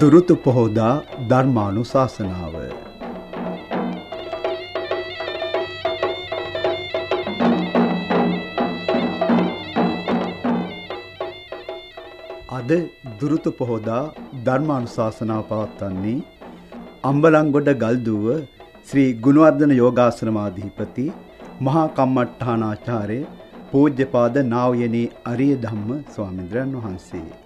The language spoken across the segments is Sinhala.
දුරුතු පොහෝදා ධර්මානු ශාසනාව අද දුරුතු පොහෝදා ධර්මානු ශාසනාව පවත්වන්නේ අම්බලංගොඩ ගල්දුව ශ්‍රී ගුණවර්ධන යෝගාසනමාධිපති මහා කම්මට්ටානාචාර්ය පූජ්‍යපාද නාවයනේ අරිය ධම්ම ස්වාමීන්ද්‍රයන් වහන්සේ.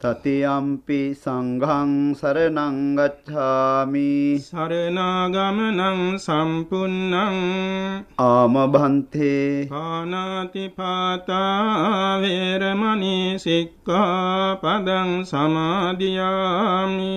තතියම්පි සංඝං සරණං ගච්ඡාමි සරණාගමනං සම්පුන්නං ආමභන්තේ පානාති පාතා වේරමණී සික්ඛාපදං සමාදියාමි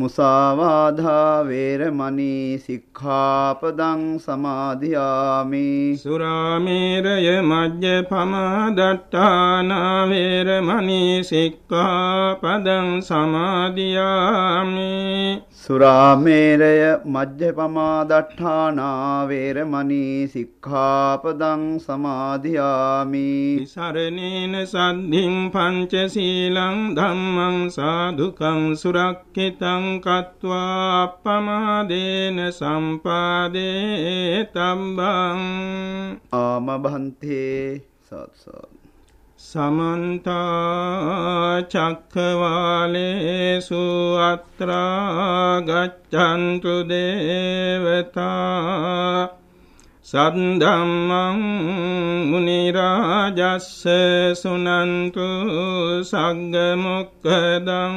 මුසාවාධා වේරමණී සික්ඛාපදං සමාදියාමි. සුරාමේරය මජ්ජපමාදට්ඨාන වේරමණී සික්ඛාපදං සමාදියාමි. සුරාමේරය මජ්ජපමාදට්ඨානා වේරමණී සික්ඛාපදං සමාදියාමි. සරණේන සද්ධින් පංචශීලං ධම්මං සාදුකං සුරක්ඛිතං කତ୍වා අප්පමාදේන සම්පාදේ තම්බං ආමභන්තේ සත්සත්. සමන්ත චක්කවාලේසු අත්‍රා ගච්ඡන්තු දේවතා සද්ධම්මං මුනි රාජස්ස සුනන්තු සග්ග මොක්ඛදං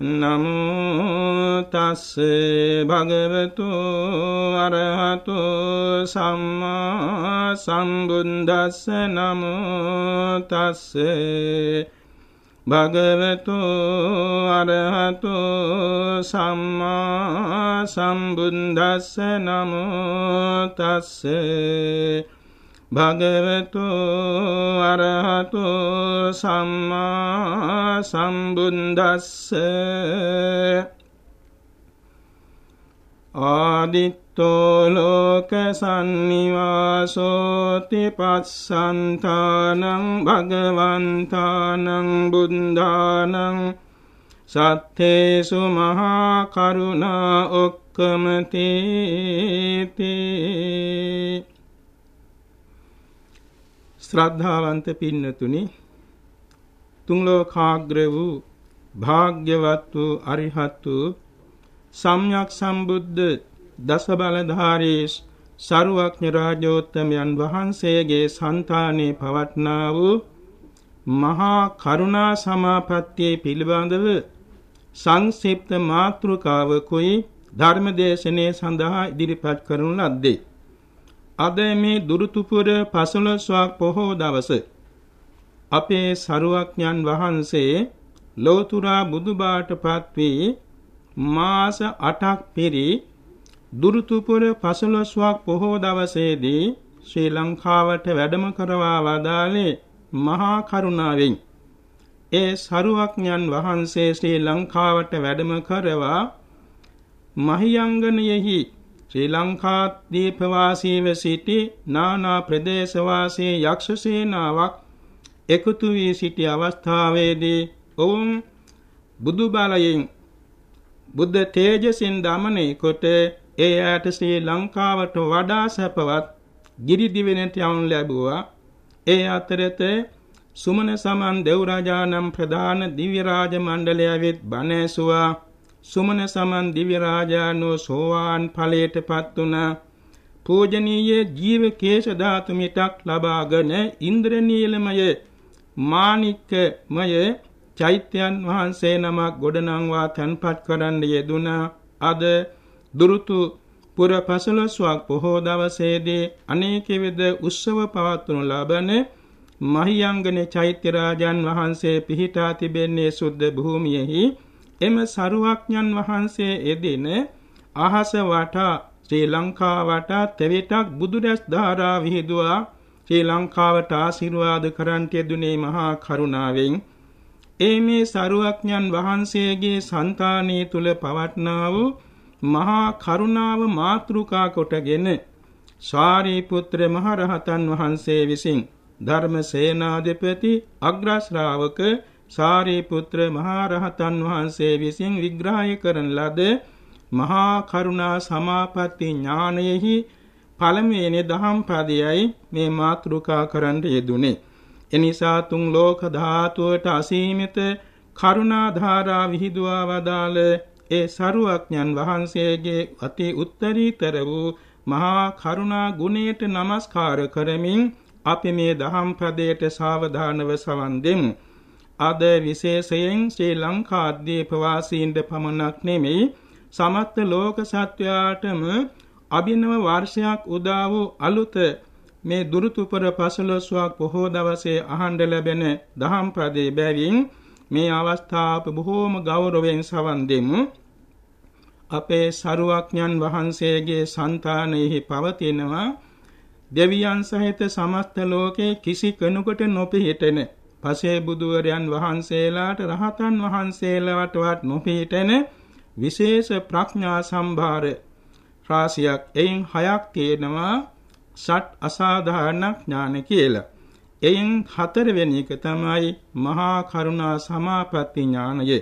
නමෝ තස්ස භගවතු අරහතු සම්මා සම්බුද්දස්ස නමෝ තස්ස භගවතු අරහතු සම්මා සම්බුද්දස්ස නමෝ තස්ස භගවතු අරහතු සම්මා සම්බුද්දස්ස ආදිත්තෝ ලෝක සන්නිවාසෝති පස්සන්තානං භගවන්තානං බුද්ධානං සත්තේසු මහා කරුණා ඔක්කමතේති ශ්‍රද්ධාවන්ත පින්නතුනි තුන් ලෝකාග්‍ර වූ භාග්‍යවත් වූ අරිහත් වූ සම්්‍යක් සම්බුද්ධ දස බලධාරී සරුවක්ඥ රාජෝත්තමයන් වහන්සේගේ సంతානේ පවට්නා වූ මහා කරුණා සමාපත්තියේ පිළිබඳව සංක්ෂිප්ත මාතෘකාවකුයි ධර්මදේශනයේ සඳහා ඉදිරිපත් කරනු ලද්දේ. අද මේ දුරුතුපුර පසළොස්වක් පොහෝ දවස අපේ සරුවක්ඥන් වහන්සේ ලෝතුරා බුදුබාට පත්වී මාස 8ක් පිරි දුරුතුපුර පසළොස්වක් පොහෝ දවසේදී ශ්‍රී ලංකාවට වැඩම කරවා වදාළේ මහා කරුණාවෙන්. ඒ සරුවක්ඥන් වහන්සේ ශ්‍රී ලංකාවට වැඩම කරවා මහියංගනයෙහි ශ්‍රී ලංකා දීපවාසීව සිටි නානා ප්‍රදේශවාසී යක්ෂ සේනාවක් එකතු වී සිටි අවස්ථාවේදී ඔවුන් බුදු බලයෙන් බුද්ධ තේජසින් දමනය කොට ඒ යාට ශ්‍රී ලංකාවට වඩා සැපවත් ගිරි දිවෙනට යවුන් ලැබුවා. ඒ අතරත සුමන සමන් දෙව්රාජානම් ප්‍රධාන දිව්‍ය රාජ මණ්ඩලය වෙත් බණ ඇසුවා. සුමන සමන් දිව්‍ය රාජානෝ සෝවාන් ඵලයට පත් වුණා. පූජනීය ජීව කේශ ධාතු මිටක් ලබාගෙන ඉන්ද්‍රනීලමය මාණික්කමය චෛත්‍යයන් වහන්සේ නමක් ගොඩනංවා තන්පත් කරන්න යෙදුනා. අද දුරුතු පුර පසළොස්වක් පොහෝ දවසේදී අනේක විද උත්සව පවත්වනු ලබන මහියංගනේ චෛත්‍ය රාජන් වහන්සේ පිහිටා තිබෙන්නේ සුද්ධ භූමියෙහි එම සරුවක්ඥන් වහන්සේ එදින අහස වටා ශ්‍රී ලංකා වටා තෙවිටක් බුදුරැස් ධාරා විහිදුවා. ශ්‍රී ලංකාවට ආශිර්වාද කරන්ට යෙදුනේ මහා කරුණාවෙන් ඒ මේ සරුවක්ඥන් වහන්සේගේ సంతානයේ තුල පවට්නා වූ මහා කරුණාව මාතෘකා කොටගෙන සාරිපුත්‍ර මහරහතන් වහන්සේ විසින් ධර්ම සේනාධිපති අග්‍ර ශ්‍රාවක සාරිපුත්‍ර මහා රහතන් වහන්සේ විසින් විග්‍රහය කරන ලද මහා කරුණා සමාපatti ඥානයෙහි පළමුවෙනි දහම් පදයයි මේ මාතෘකා කරන්න යෙදුනේ. එනිසා තුන් ලෝක ධාතුවට අසීමිත කරුණා ධාරා විහිදුවා වදාළ ඒ සරුවක්ඥන් වහන්සේගේ අති උත්තරීතර වූ මහා කරුණා ගුණයට নমස්කාර කරමින් අපි මේ දහම් පදයට සාවධානව සවන් දෙමු. අද විශේෂයෙන් ශ්‍රී ලංකාද්වීප වාසීන්ට පමණක් නෙමෙයි සමස්ත ලෝක සත්වයාටම අභිනව වර්ෂයක් උදා වූ අලුත මේ දුරුතුපර පසළොස්වක් බොහෝ දවසේ අහඬ ලැබෙන දහම් පදේ බැවින් මේ අවස්ථාව බොහෝම ගෞරවයෙන් සවන් දෙමු. අපේ සරුවක්ඥන් වහන්සේගේ సంతානෙහි පවතිනවා. දෙවියන් සහිත සමස්ත ලෝකේ කිසි කෙනෙකුට නොපිහිටෙන පසේ බුදුවරයන් වහන්සේලාට රහතන් වහන්සේලාටවත් නොපීටෙන විශේෂ ප්‍රඥා සම්භාර රාශියක් එයින් හයක් තියෙනවා ෂට් අසාධාරණ ඥාන කියලා. එයින් හතරවෙනි එක තමයි මහා කරුණා සමාපatti ඥානය.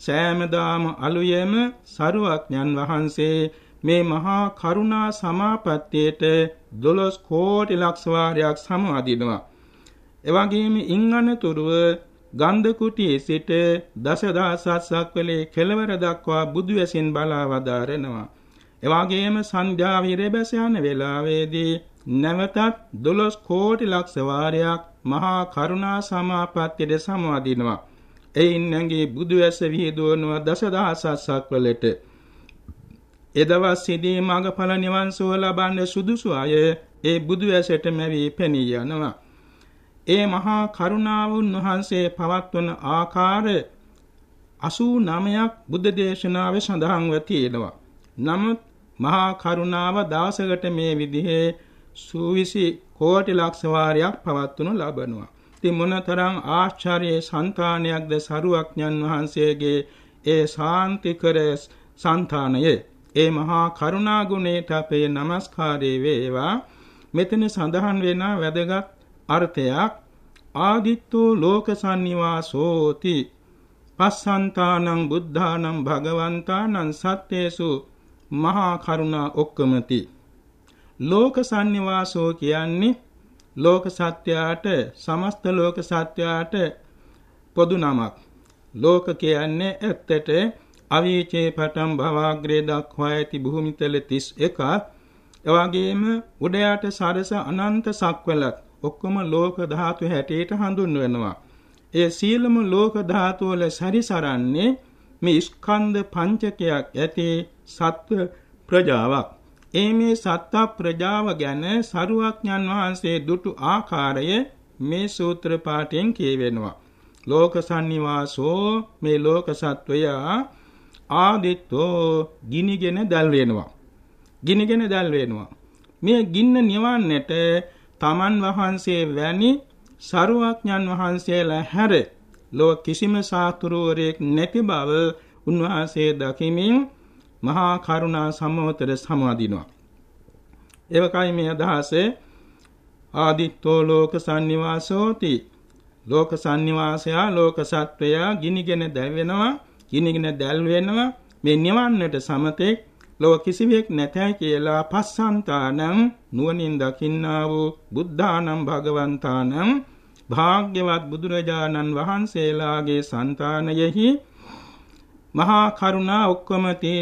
සෑමදාම අලුයම සරුවක්ඥන් වහන්සේ මේ මහා කරුණා සමාපත්තියට 12 කෝටි ලක්ෂ වාරයක් සමවදිනවා. එවැගේම ඉන් අනතුරුව ගන්ධ කුටියේ සිට දසදහසක් වලේ කෙළවර දක්වා බුදු වැසින් බලා වදාරනවා. එවාගේම සන්ධ්‍යා විරබැස යන වේලාවේදී නැවතත් 12 කෝටි ලක්ෂ වාරයක් මහා කරුණා සමාපත්තියට සමවදිනවා. එයින් නැගී බුදු ඇස විහිදුවනවා දසදහසක් වලට එදවස්සේදී මඟඵල නිවන් සුව ලබන්න සුදුසු අය ඒ බුදු ඇසට මැවි පෙනී යනවා. ඒ මහා කරුණාව උන්වහන්සේ පවත්වන ආකාර 89ක් බුද්ධ දේශනාවේ සඳහන්ව තියෙනවා. නමුත් මහා කරුණාව දවසකට මේ විදිහේ සූවිසි කෝටි ලක්ෂ වාරයක් පවත්වනු ලබනවා. ඉතින් මොනතරම් ආශ්චර්ය సంతානයක්ද සරුවක්ඥන් වහන්සේගේ ඒ සාන්තිකර సంతානයේ ඒ මහා කරුණා ගුණයට අපේ নমස්කාරය වේවා. මෙතන සඳහන් වෙන වැදගත් අර්ථයක් ආදිත්තෝ ලෝක සංනිවාසෝති පස්සන්තානං බුද්ධානං භගවන්තානං සත්‍යේසු මහා කරුණා ඔක්කමති. ලෝක සංනිවාසෝ කියන්නේ ලෝක සත්‍යයට සමස්ත ලෝක සත්‍යයට පොදු නමක්. ලෝක කියන්නේ ඇත්තට අවීචේ පටන් භවග්‍රේ දක්වා ඇති භූමිතල 31ක් එවාගේම උඩයට සරස අනන්ත සක්වලත් ඔක්කොම ලෝක ධාතු හැටියට හඳුන්වනවා. ඒ සීලම ලෝක ධාතු වල සැරිසරන්නේ මේ ස්කන්ධ පංචකයක් ඇති සත්ව ප්‍රජාවක්. ඒ මේ සත්ව ප්‍රජාව ගැන සරුවක්ඥන් වහන්සේ දුටු ආකාරය මේ සූත්‍ර පාඨයෙන් කියවෙනවා. ලෝක සන්නිවාසෝ මේ ලෝක සත්වයා ආදිත්තෝ ගිනිගෙන දැල් වෙනවා. ගිනිගෙන දැල් වෙනවා. මේ ගින්න නිවන්නට තමන් වහන්සේ වැනි සරුවඥන් වහන්සේලා හැර ලෝ කිසිම සාතුරුවරයෙක් නැති බව උන්වහන්සේ දකිමින් මහා කරුණා සමෝතර සමාදිනවා. එවකයි මේ අදහසේ. ආදිත්තෝ ලෝක සංනිවාසෝති ලෝක සංනිවාසයා ලෝක සත්වයා ගිනිගෙන දැවෙනවා ගිනිගෙන දැල් වෙනවා මේ නිවන්නට සමතෙක් ලොව කිසිවෙක් නැතයි කියලා පස්සන්තානං නුවණින් දකින්නා වූ බුද්ධානම් භගවන්තානම් භාග්‍යවත් බුදුරජාණන් වහන්සේලාගේ సంతානයෙහි මහා කරුණා ඔක්කොමති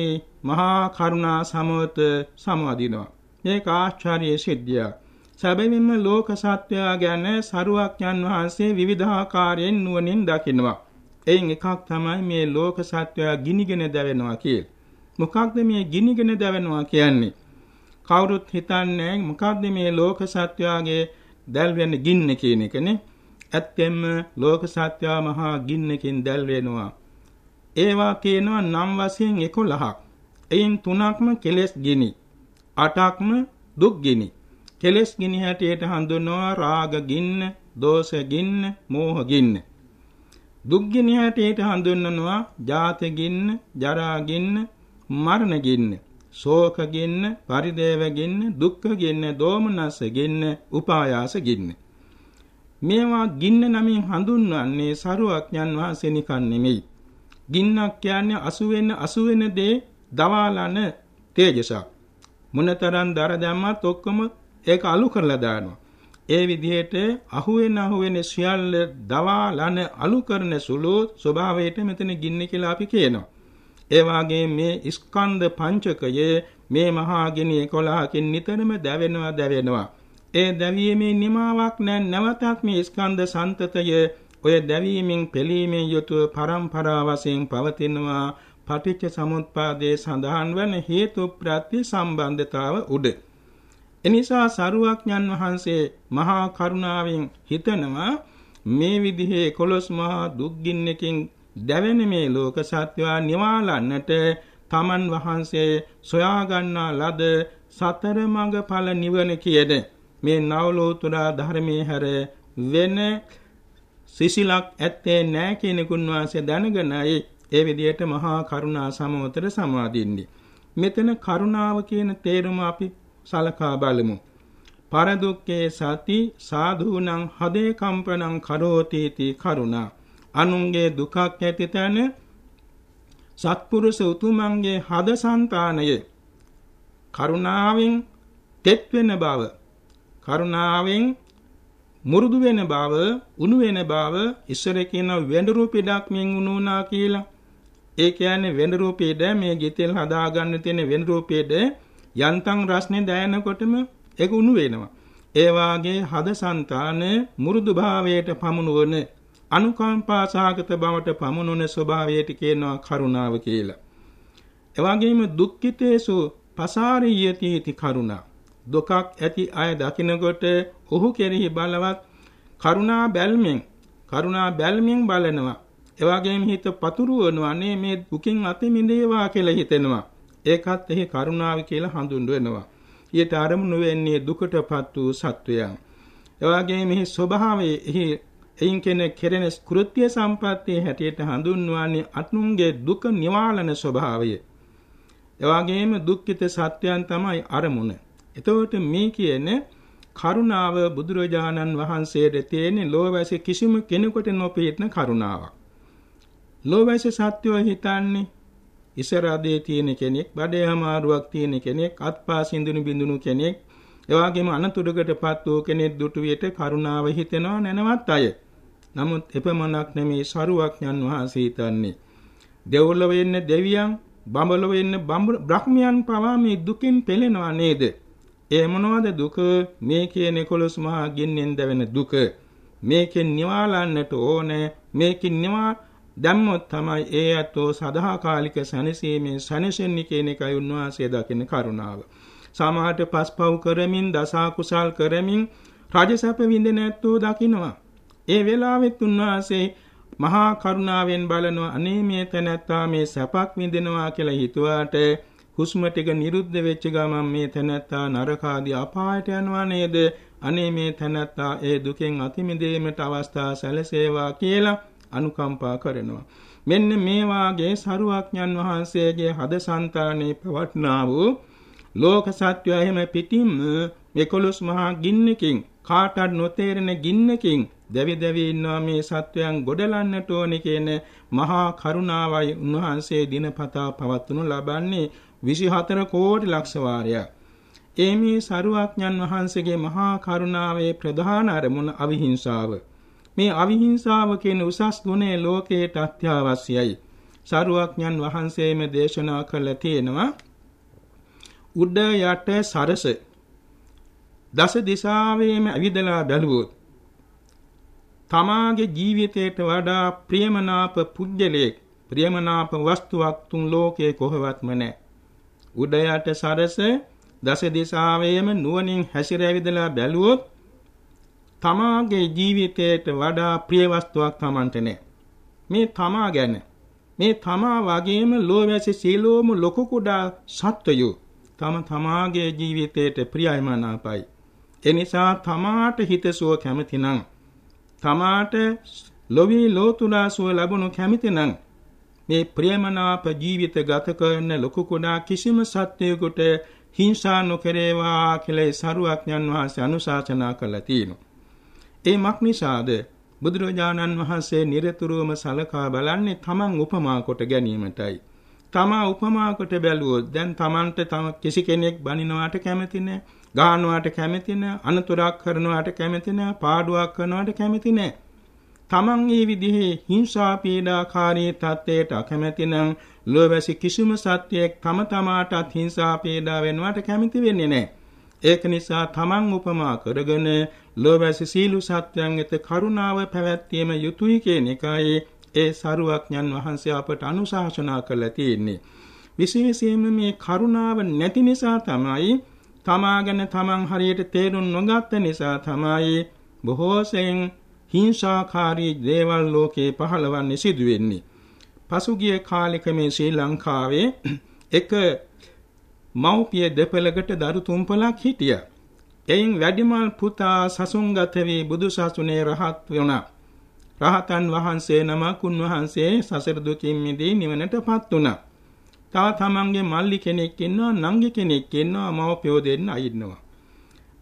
මහා කරුණා සමවත සමවදිනවා. මේක ආශ්චර්ය සිද්ධියක්. සැබවින්ම ලෝක සත්‍යය ගැන සරුවක්ඥන් වහන්සේ විවිධාකාරයෙන් නුවණින් දකිනවා එයින් එකක් තමයි මේ ලෝක සත්‍යය ගිනිගෙන දැවෙනවා කියලා. මොකක්ද මේ ගිනිගෙන දැවෙනවා කියන්නේ? කවුරුත් හිතන්නේ මොකක්ද මේ ලෝක සත්‍යයේ දැල් වෙන ගින්න කියන එකනේ. ඇත්තෙන්ම ලෝක සත්‍යය මහා ගින්නකින් දැල් වෙනවා. ඒවා තියෙනවා නම් වශයෙන් 11ක්. එයින් තුනක්ම කෙලෙස් ගිනි. අටක්ම දුක් ගිනි. කෙලෙස් ගිනි හැටියට හඳුන්වනවා රාග ගින්න, දෝෂ ගින්න, මෝහ ගින්න. දුක් ගිනි හැටියට හඳුන්වනවා ජාත ගින්න, ජරා ගින්න, මරණ ගින්න, ශෝක ගින්න, පරිදේව ගින්න, දුක්ඛ ගින්න, දෝමනස ගින්න, උපායාස ගින්න. මේවා ගින්න නමින් හඳුන්වන්නේ සරුවක්ඥන් වහන්සේ නිකන් නෙමෙයි. ගින්නක් කියන්නේ අසු වෙන අසු වෙන දේ දවාලන තේජසක්. මොනතරම් දර දැම්මත් ඔක්කොම ඒක අලු කරලා දානවා. ඒ විදිහට අහුවෙන අහුවෙන සියල්ල දවාලන අලු කරන සුළු ස්වභාවයට මෙතන ගින්න කියලා අපි කියනවා. ඒ වාගේ මේ ස්කන්ධ පංචකයේ මේ මහා ගිනි 11කින් නිතරම දැවෙනවා දැවෙනවා. ඒ දැවීමේ නිමාවක් නැ නැවතත් මේ ස්කන්ධ සන්තතය ඔය දැවීමෙන් පෙළීමෙන් යුතුව පරම්පරා වශයෙන් පවතිනවා පටිච්ච සමුප්පාදයේ සඳහන් වන හේතු ප්‍රත්‍ය සම්බන්ධතාව උඩ. එනිසා සරුවක්ඥන් වහන්සේ මහා කරුණාවෙන් හිතනවා මේ විදිහේ 11 මහා දුක්ගින්නකින් දැවෙන මේ ලෝක සත්‍යවා නිවාලන්නට තමන් වහන්සේ සොයා ගන්නා ලද සතර මඟ ඵල නිවන කියන මේ නවලෝතුරා ධර්මයේ හැර වෙන සිසිලක් ඇත්තේ නැහැ කියන කුණවාසේ දැනගෙනයි ඒ විදිහට මහා කරුණා සමෝතර සමාදින්නේ. මෙතන කරුණාව කියන තේරුම අපි සලකා බලමු. පරදුක්කේ සති සාධූනං හදේ කම්පනං කරෝතීති කරුණා අනුන්ගේ දුකක් ඇති තැන සත්පුරුෂ උතුමන්ගේ හදසන්තානය කරුණාවෙන් තෙත් වෙන බව කරුණාවෙන් මුරුදු වෙන බව උණු වෙන බව ඉස්සර කියන වෙඬරු පිටක් මෙන් උණුනා කියලා. ඒ කියන්නේ වෙඬරු පිට මේ ගිතෙල් හදාගන්න තියෙන වෙඬරු පිට යන්තම් රස්නේ දැයනකොටම ඒක උණු වෙනවා. ඒ වාගේ හදසන්තාන මුරුදු භාවයට පමුණුවන අනුකම්පා සහගත බවට පමුණුන ස්වභාවයට කියනවා කරුණාව කියලා. එවාගෙම දුක්ඛිතේසු පසාරියති इति කරුණා. දුකක් ඇති අය දකිනකොට ඔහු කෙරෙහි බලවත් කරුණා බැල්මෙන් කරුණා බැල්මෙන් බලනවා. එවාගෙම හිත පතුරවනවා නේ මේ දුකින් අත මිදේවා කියලා හිතෙනවා. ඒකත් එහි කරුණාව කියලා හඳුන්වනවා. ඊට අරමුණු වෙන්නේ දුකටපත් වූ සත්වයන්. එවාගේ මෙහි ස්වභාවයේ එහි එයින් කෙනෙක් කෙරෙන කෘත්‍ය සම්පත්තිය හැටියට හඳුන්වන්නේ අනුන්ගේ දුක නිවාලන ස්වභාවය. එවාගේම දුක්ඛිත සත්‍යයන් තමයි අරමුණ. එතකොට මේ කියන්නේ කරුණාව බුදුරජාණන් වහන්සේට තියෙන ලෝවැසි කිසිම කෙනෙකුට නොපෙනෙන කරුණාවක්. ලෝවැසි සත්‍යය හිතන්නේ ඉසරදේ තියෙන කෙනෙක්, බඩේ අමාරුවක් තියෙන කෙනෙක්, අත්පා සිඳුනු බිඳුනු කෙනෙක්, එවාගෙම අනතුරකටපත් වූ කෙනෙක් දුටු විට කරුණාව හිතෙනවා නැනවත් අය. නමුත් එපමණක් නෙමේ සරුවක්ඥන් වහන්සේ හිතන්නේ. දෙව්ලොව ඉන්න දෙවියන්, බඹලොව ඉන්න බ්‍රහ්මයන් පවා මේ දුකින් පෙළෙනවා නේද? ඒ මොනවද දුක? මේ කියන 11 මහා ගින්නෙන් දැවෙන දුක. මේකෙන් නිවාලන්නට ඕනේ. මේකෙන් නිවා දැම්මොත් තමයි ඒ අතෝ සදාකාලික සැනසීමෙන් සැනසෙන්නේ කියන එකයි උන්වහන්සේ දකින කරුණාව. සමාහට පස්පව් කරමින් දසා කුසල් කරමින් රජසැප විඳින ඇත්තෝ දකින්නවා. ඒ වෙලාවෙත් උන්වහන්සේ මහා කරුණාවෙන් බලනවා අනේ මේ තැනැත්තා මේ සැපක් විඳිනවා කියලා හිතුවාට හුස්ම ටික නිරුද්ධ වෙච්ච ගමන් මේ තැනැත්තා නරකාදී අපායට යනවා නේද? අනේ මේ තැනැත්තා ඒ දුකෙන් අති මිදීමට අවස්ථා සැලසේවා කියලා අනුකම්පා කරනවා. මෙන්න මේ වාගේ සරුවක්ඥන් වහන්සේගේ හදසන්තානේ පවට්නා වූ ලෝක සත්‍යය එහෙම පිටින්ම 11 මහා ගින්නකින් කාටත් නොතේරෙන ගින්නකින් දැවි දැවි ඉන්නවා මේ සත්වයන් ගොඩලන්නට ඕනේ කියන මහා කරුණාවයි උන්වහන්සේ දිනපතා පවත්වනු ලබන්නේ 24 කෝටි ලක්ෂ වාරයක්. ඒ මේ සරුවඥන් වහන්සේගේ මහා කරුණාවේ ප්‍රධාන අරමුණ අවිහිංසාව. මේ අවිහිංසාව කියන උසස් ගුණය ලෝකයට අත්‍යවශ්‍යයි. සරුවඥන් වහන්සේම දේශනා කළ තියෙනවා උඩ යට සරස දස දිසාවෙම ඇවිදලා බැලුවොත් තමාගේ ජීවිතයට වඩා ප්‍රියමනාප පුජ්‍යලයක් ප්‍රියමනාප වස්තුවක් තුන් ලෝකයේ කොහෙවත්ම නැහැ. උඩ යට සරස දස දිසාවෙම නුවණින් හැසිරෙවිදලා බැලුවොත් තමාගේ ජීවිතයට වඩා ප්‍රිය වස්තුවක් Tamante නැහැ. මේ තමා ගැන මේ තමා වගේම ලෝවැසි සීලෝම ලොකු කුඩා සත්වයෝ තම තමාගේ ජීවිතයට ප්‍රියයිමනාපයි. එනිසා තමාට හිතසුව කැමතිනම් තමාට ලොවි ලෝතුරා සුව ලැබුණු කැමතිනම් මේ ප්‍රේමනාප ජීවිත ගත කරන ලොකු කුඩා කිසිම සත්‍යයකට හිංසා නොකරේවා කියලා සරුවක්ඥන් වහන්සේ අනුශාසනා කළා තියෙනවා. ඒ මක්නිසාද බුදුරජාණන් වහන්සේ නිරතුරුවම සලකා බලන්නේ තමන් උපමා කොට ගැනීමටයි. තමා උපමා කොට බැලුවොත් දැන් තමන්ට තම කිසි කෙනෙක් බනිනවාට කැමති නැහැ. ගානවාට කැමති නැහැ. අනතුරක් කරනවාට කැමති නැහැ. පාඩුවක් කරනවාට කැමති නැහැ. තමන් මේ විදිහේ හිංසා පීඩාකාරී තත්ත්වයට අකමැති නම් ලෝවැසි කිසිම සත්‍යයක් තම තමාටත් හිංසා පීඩා වෙනවට කැමති වෙන්නේ නැහැ. ඒක නිසා තමන් උපමා කරගෙන ලෝවැසි සීලු සත්‍යයන් වෙත කරුණාව පැවැත්වීම යුතුය කියන එකයි ඒ සරුවක්ඥන් වහන්සේ අපට අනුශාසනා කළා තියෙන්නේ. විශේෂයෙන්ම මේ කරුණාව නැති නිසා තමයි තමාගෙන තමන් හරියට තේරුම් නොගත්ත නිසා තමයි බොහෝ සෙයින් හිංසාකාරී දේවල් ලෝකේ පහළවන්නේ සිදු වෙන්නේ. පසුගිය කාලෙක මේ ශ්‍රී ලංකාවේ එක මව්පිය දෙපළකට දරු තුම්පලක් හිටියා. එයින් වැඩිමල් පුතා සසුන්ගත වී බුදු සසුනේ රහත් වුණා. රහතන් වහන්සේ නමක් උන්වහන්සේ සසර දුකින් මිදී නිවනටපත් වුණා. තා තමන්ගේ මල්ලි කෙනෙක් ඉන්නවා නංගි කෙනෙක් ඉන්නවා මව්පියෝ දෙන්න ඉන්නවා.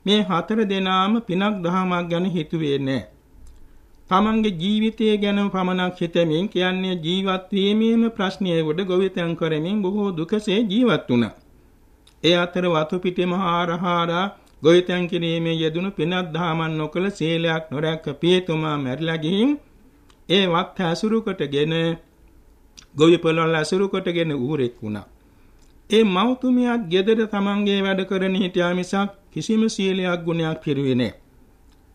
මේ හතර දෙනාම පිනක් දහමක් ගැන හිතුවේ නැහැ. තමන්ගේ ජීවිතය ගැන පමණක් හිතමින් කියන්නේ ජීවත් වීමේම ප්‍රශ්නයේ උඩ ගොවිතැන් කරමින් බොහෝ දුකසේ ජීවත් වුණා. ඒ අතර වතු පිටේ මහා රහාරා ගොවිතැන් කිරීමේ යෙදුණු පිනක් දහමක් නොකළ සීලයක් නොරැක්ක පියතුමා මැරිලා ගිහින් ඒ වත් ඇසුරු කොටගෙන ගොවි පොළවල් ඇසුරු කොටගෙන ඌරෙක් වුණා. ඒ මව්තුමියත් ගෙදර තමන්ගේ වැඩ කරන හිටියා මිසක් කිසිම සීලයක් ගුණයක් පිරුවේ නැහැ.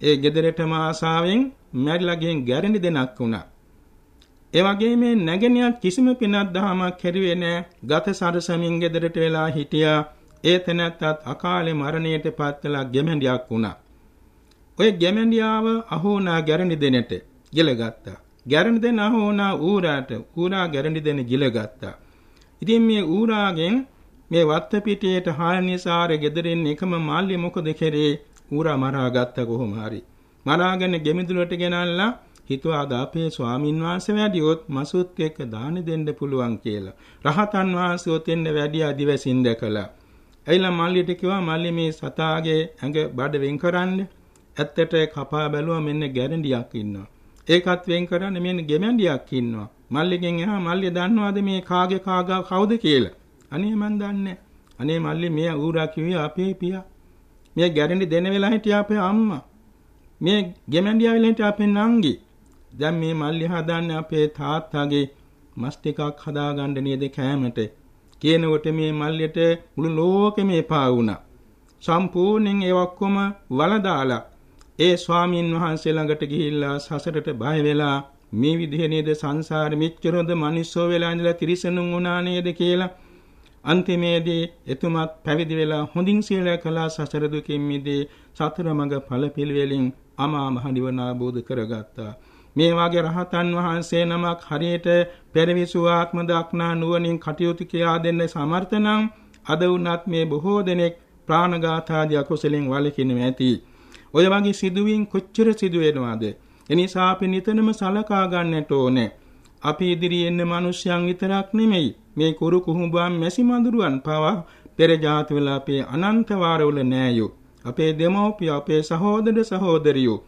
ඒ ගෙදරටම ආසාවෙන් මැරිලා ගින් ගැරෙන්න දෙනක් වුණා. ඒ වගේ මේ නැගණියක් කිසිම පිනක් දහමක් කෙරුවේ නැහැ. ගත සරසමින් ගෙදරට වෙලා හිටියා. ඒ තැනැත්තත් අකාලේ මරණයට පත්වලා ගෙමැඩියක් වුණා. ඔය ගෙමැඩියාව අහෝනා ගැරණි දෙනට ගිලගත්තා. ගැරණි දෙන අහෝනා ඌරාට ඌරා ගැරණි දෙන ගිලගත්තා. ඉතින් මේ ඌරාගෙන් මේ වත්ත පිටියේට හානිසාර ගෙදරින් එකම මාල්ලි මොකද කෙරේ ඌරා මරා ගත්ත කොහොම හරි. මරාගෙන ගෙමිදුලට ගෙනල්ලා හිතුවාද අපේ ස්වාමින් වහන්සේ වැඩියොත් මසුත් එක්ක දාන දෙන්න පුළුවන් කියලා. රහතන් වහන්සේ ඔතෙන්ද වැඩි අදිවැසින් දැකලා. ඇයිලා මල්ලිට කිව්වා මල්ලි මේ සතාගේ ඇඟ බඩ වෙන් කරන්න. ඇත්තට කපා බැලුවා මෙන්න ගැරන්ඩියක් ඉන්නවා. ඒකත් වෙන් කරන්න මෙන්න ගෙමැන්ඩියක් ඉන්නවා. මල්ලිගෙන් එහා මල්ලි දන්නවද මේ කාගේ කාගා කවුද කියලා? අනේ මන් දන්නේ අනේ මල්ලි මෙයා ඌරා කිව්වේ අපේ පියා. මේ ගැරන්ඩි දෙන වෙලාව හිටියා අපේ අම්මා. මේ ගෙමැන්ඩියා වෙලාව හිටියා අපේ නංගි. දැන් මේ මල්ලි හදන්නේ අපේ තාත්තාගේ මස් ටිකක් හදාගන්න නේද කෑමට කියනකොට මේ මල්ලියට මුළු ලෝකෙම එපා වුණා සම්පූර්ණයෙන් ඒ ඔක්කොම වලදාලා ඒ ස්වාමින් වහන්සේ ළඟට ගිහිල්ලා සසරට බය වෙලා මේ විදිහ නේද සංසාරෙ? මෙච්චර හොඳ මිනිස්සෝ වෙලා ඉඳලා තිරිසනුන් වුණා නේද? කියලා. අන්තිමේදී එතුමත් පැවිදි වෙලා හොඳින් සීල කළා සසර දුකින් මිදී සතර මඟ ඵල පිළිවෙලින් අමා මහ නිවන ආબોධ කරගත්තා. මේ වාගේ රහතන් වහන්සේ නමක් හරියට පෙරවිසු ආත්ම දක්නා නුවණින් කටයුතු කියා දෙන්න සමර්ථ නම් අද වුණත් මේ බොහෝ දෙනෙක් ප්‍රාණඝාතාදී අකුසලෙන් වළකිනු ඇති. ඔය වගේ සිදුවීම් කොච්චර සිදු වෙනවද? එනිසා අපි නිතරම සලකා ගන්නට ඕනේ. අපි ඉදිරියේ ඉන්න මිනිස්යන් විතරක් නෙමෙයි මේ කුරු කුහුඹුවන් මැසි මඳුරුවන් පවා පෙර ජාතිවල අපේ අනන්ත වාරවල නෑයෝ. අපේ දෙමව්පිය අපේ සහෝදර සහෝදරියෝ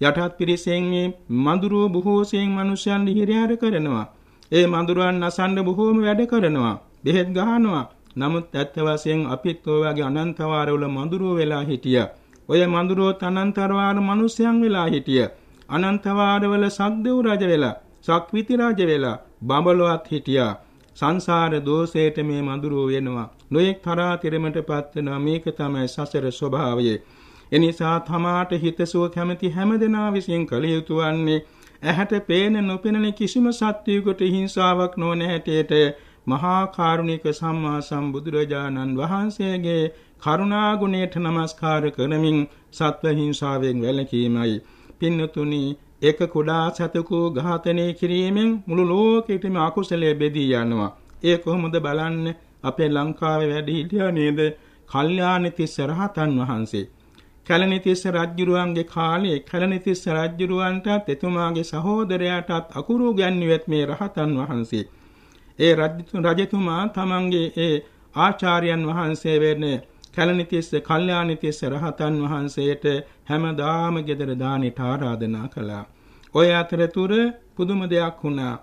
යටත් පිරිසෙන් මේ මඳුරෝ බොහෝසෙන් මිනිසයන් හිරිහැර කරනවා. ඒ මඳුරන් නසන්න බොහෝම වැඩ කරනවා. බෙහෙත් ගහනවා. නමුත් ඇත්ත වශයෙන් අපිත් ඔය වගේ අනන්තවාරවල මඳුරෝ වෙලා හිටියා. ඔය මඳුරෝත් අනන්තවාර මිනිසයන් වෙලා හිටියා. අනන්තවාරවල සක්දෙව් රජ වෙලා, සක්විති රජ වෙලා, බඹලොවත් හිටියා. සංසාර දෝෂයට මේ මඳුරෝ වෙනවා. නොයෙක් තරහා තිරමටපත් වෙනවා. මේක තමයි සසර ස්වභාවය. එනිසා තමාට හිතසුව කැමැති හැමදෙනා විසින් කළ යුතු වන්නේ ඇහැට පේන නොපෙනෙන කිසිම සත්වයකට හිංසාවක් නොවන හැටියට මහා කාරුණික සම්මා සම්බුදුරජාණන් වහන්සේගේ කරුණා ගුණයට নমස්කාර කරමින් සත්ව හිංසාවෙන් වැළකීමයි. පින්නතුනි එක කුඩා සතකු ඝාතනය කිරීමෙන් මුළු ලෝකෙටම අකුසලයේ බෙදී යනවා. ඒ කොහොමද බලන්න අපේ ලංකාවේ වැඩි හිටියා නේද? කල්යාණ තිස්ස රහතන් වහන්සේ. කැලණිතිස්ස රජුරුවන්ගේ කාලේ කැලණිතිස්ස රජුරුවන්ටත් එතුමාගේ සහෝදරයාටත් අකුරු ගැන්වෙත් මේ රහතන් වහන්සේ. ඒ රජතුමා තමන්ගේ ඒ ආචාර්යයන් වහන්සේ වෙන්නේ කැලණිතිස්ස කල්යාණිතිස්ස රහතන් වහන්සේට හැමදාම ගෙදර දානෙට ආරාධනා කළා. ඔය අතරතුර පුදුම දෙයක් වුණා.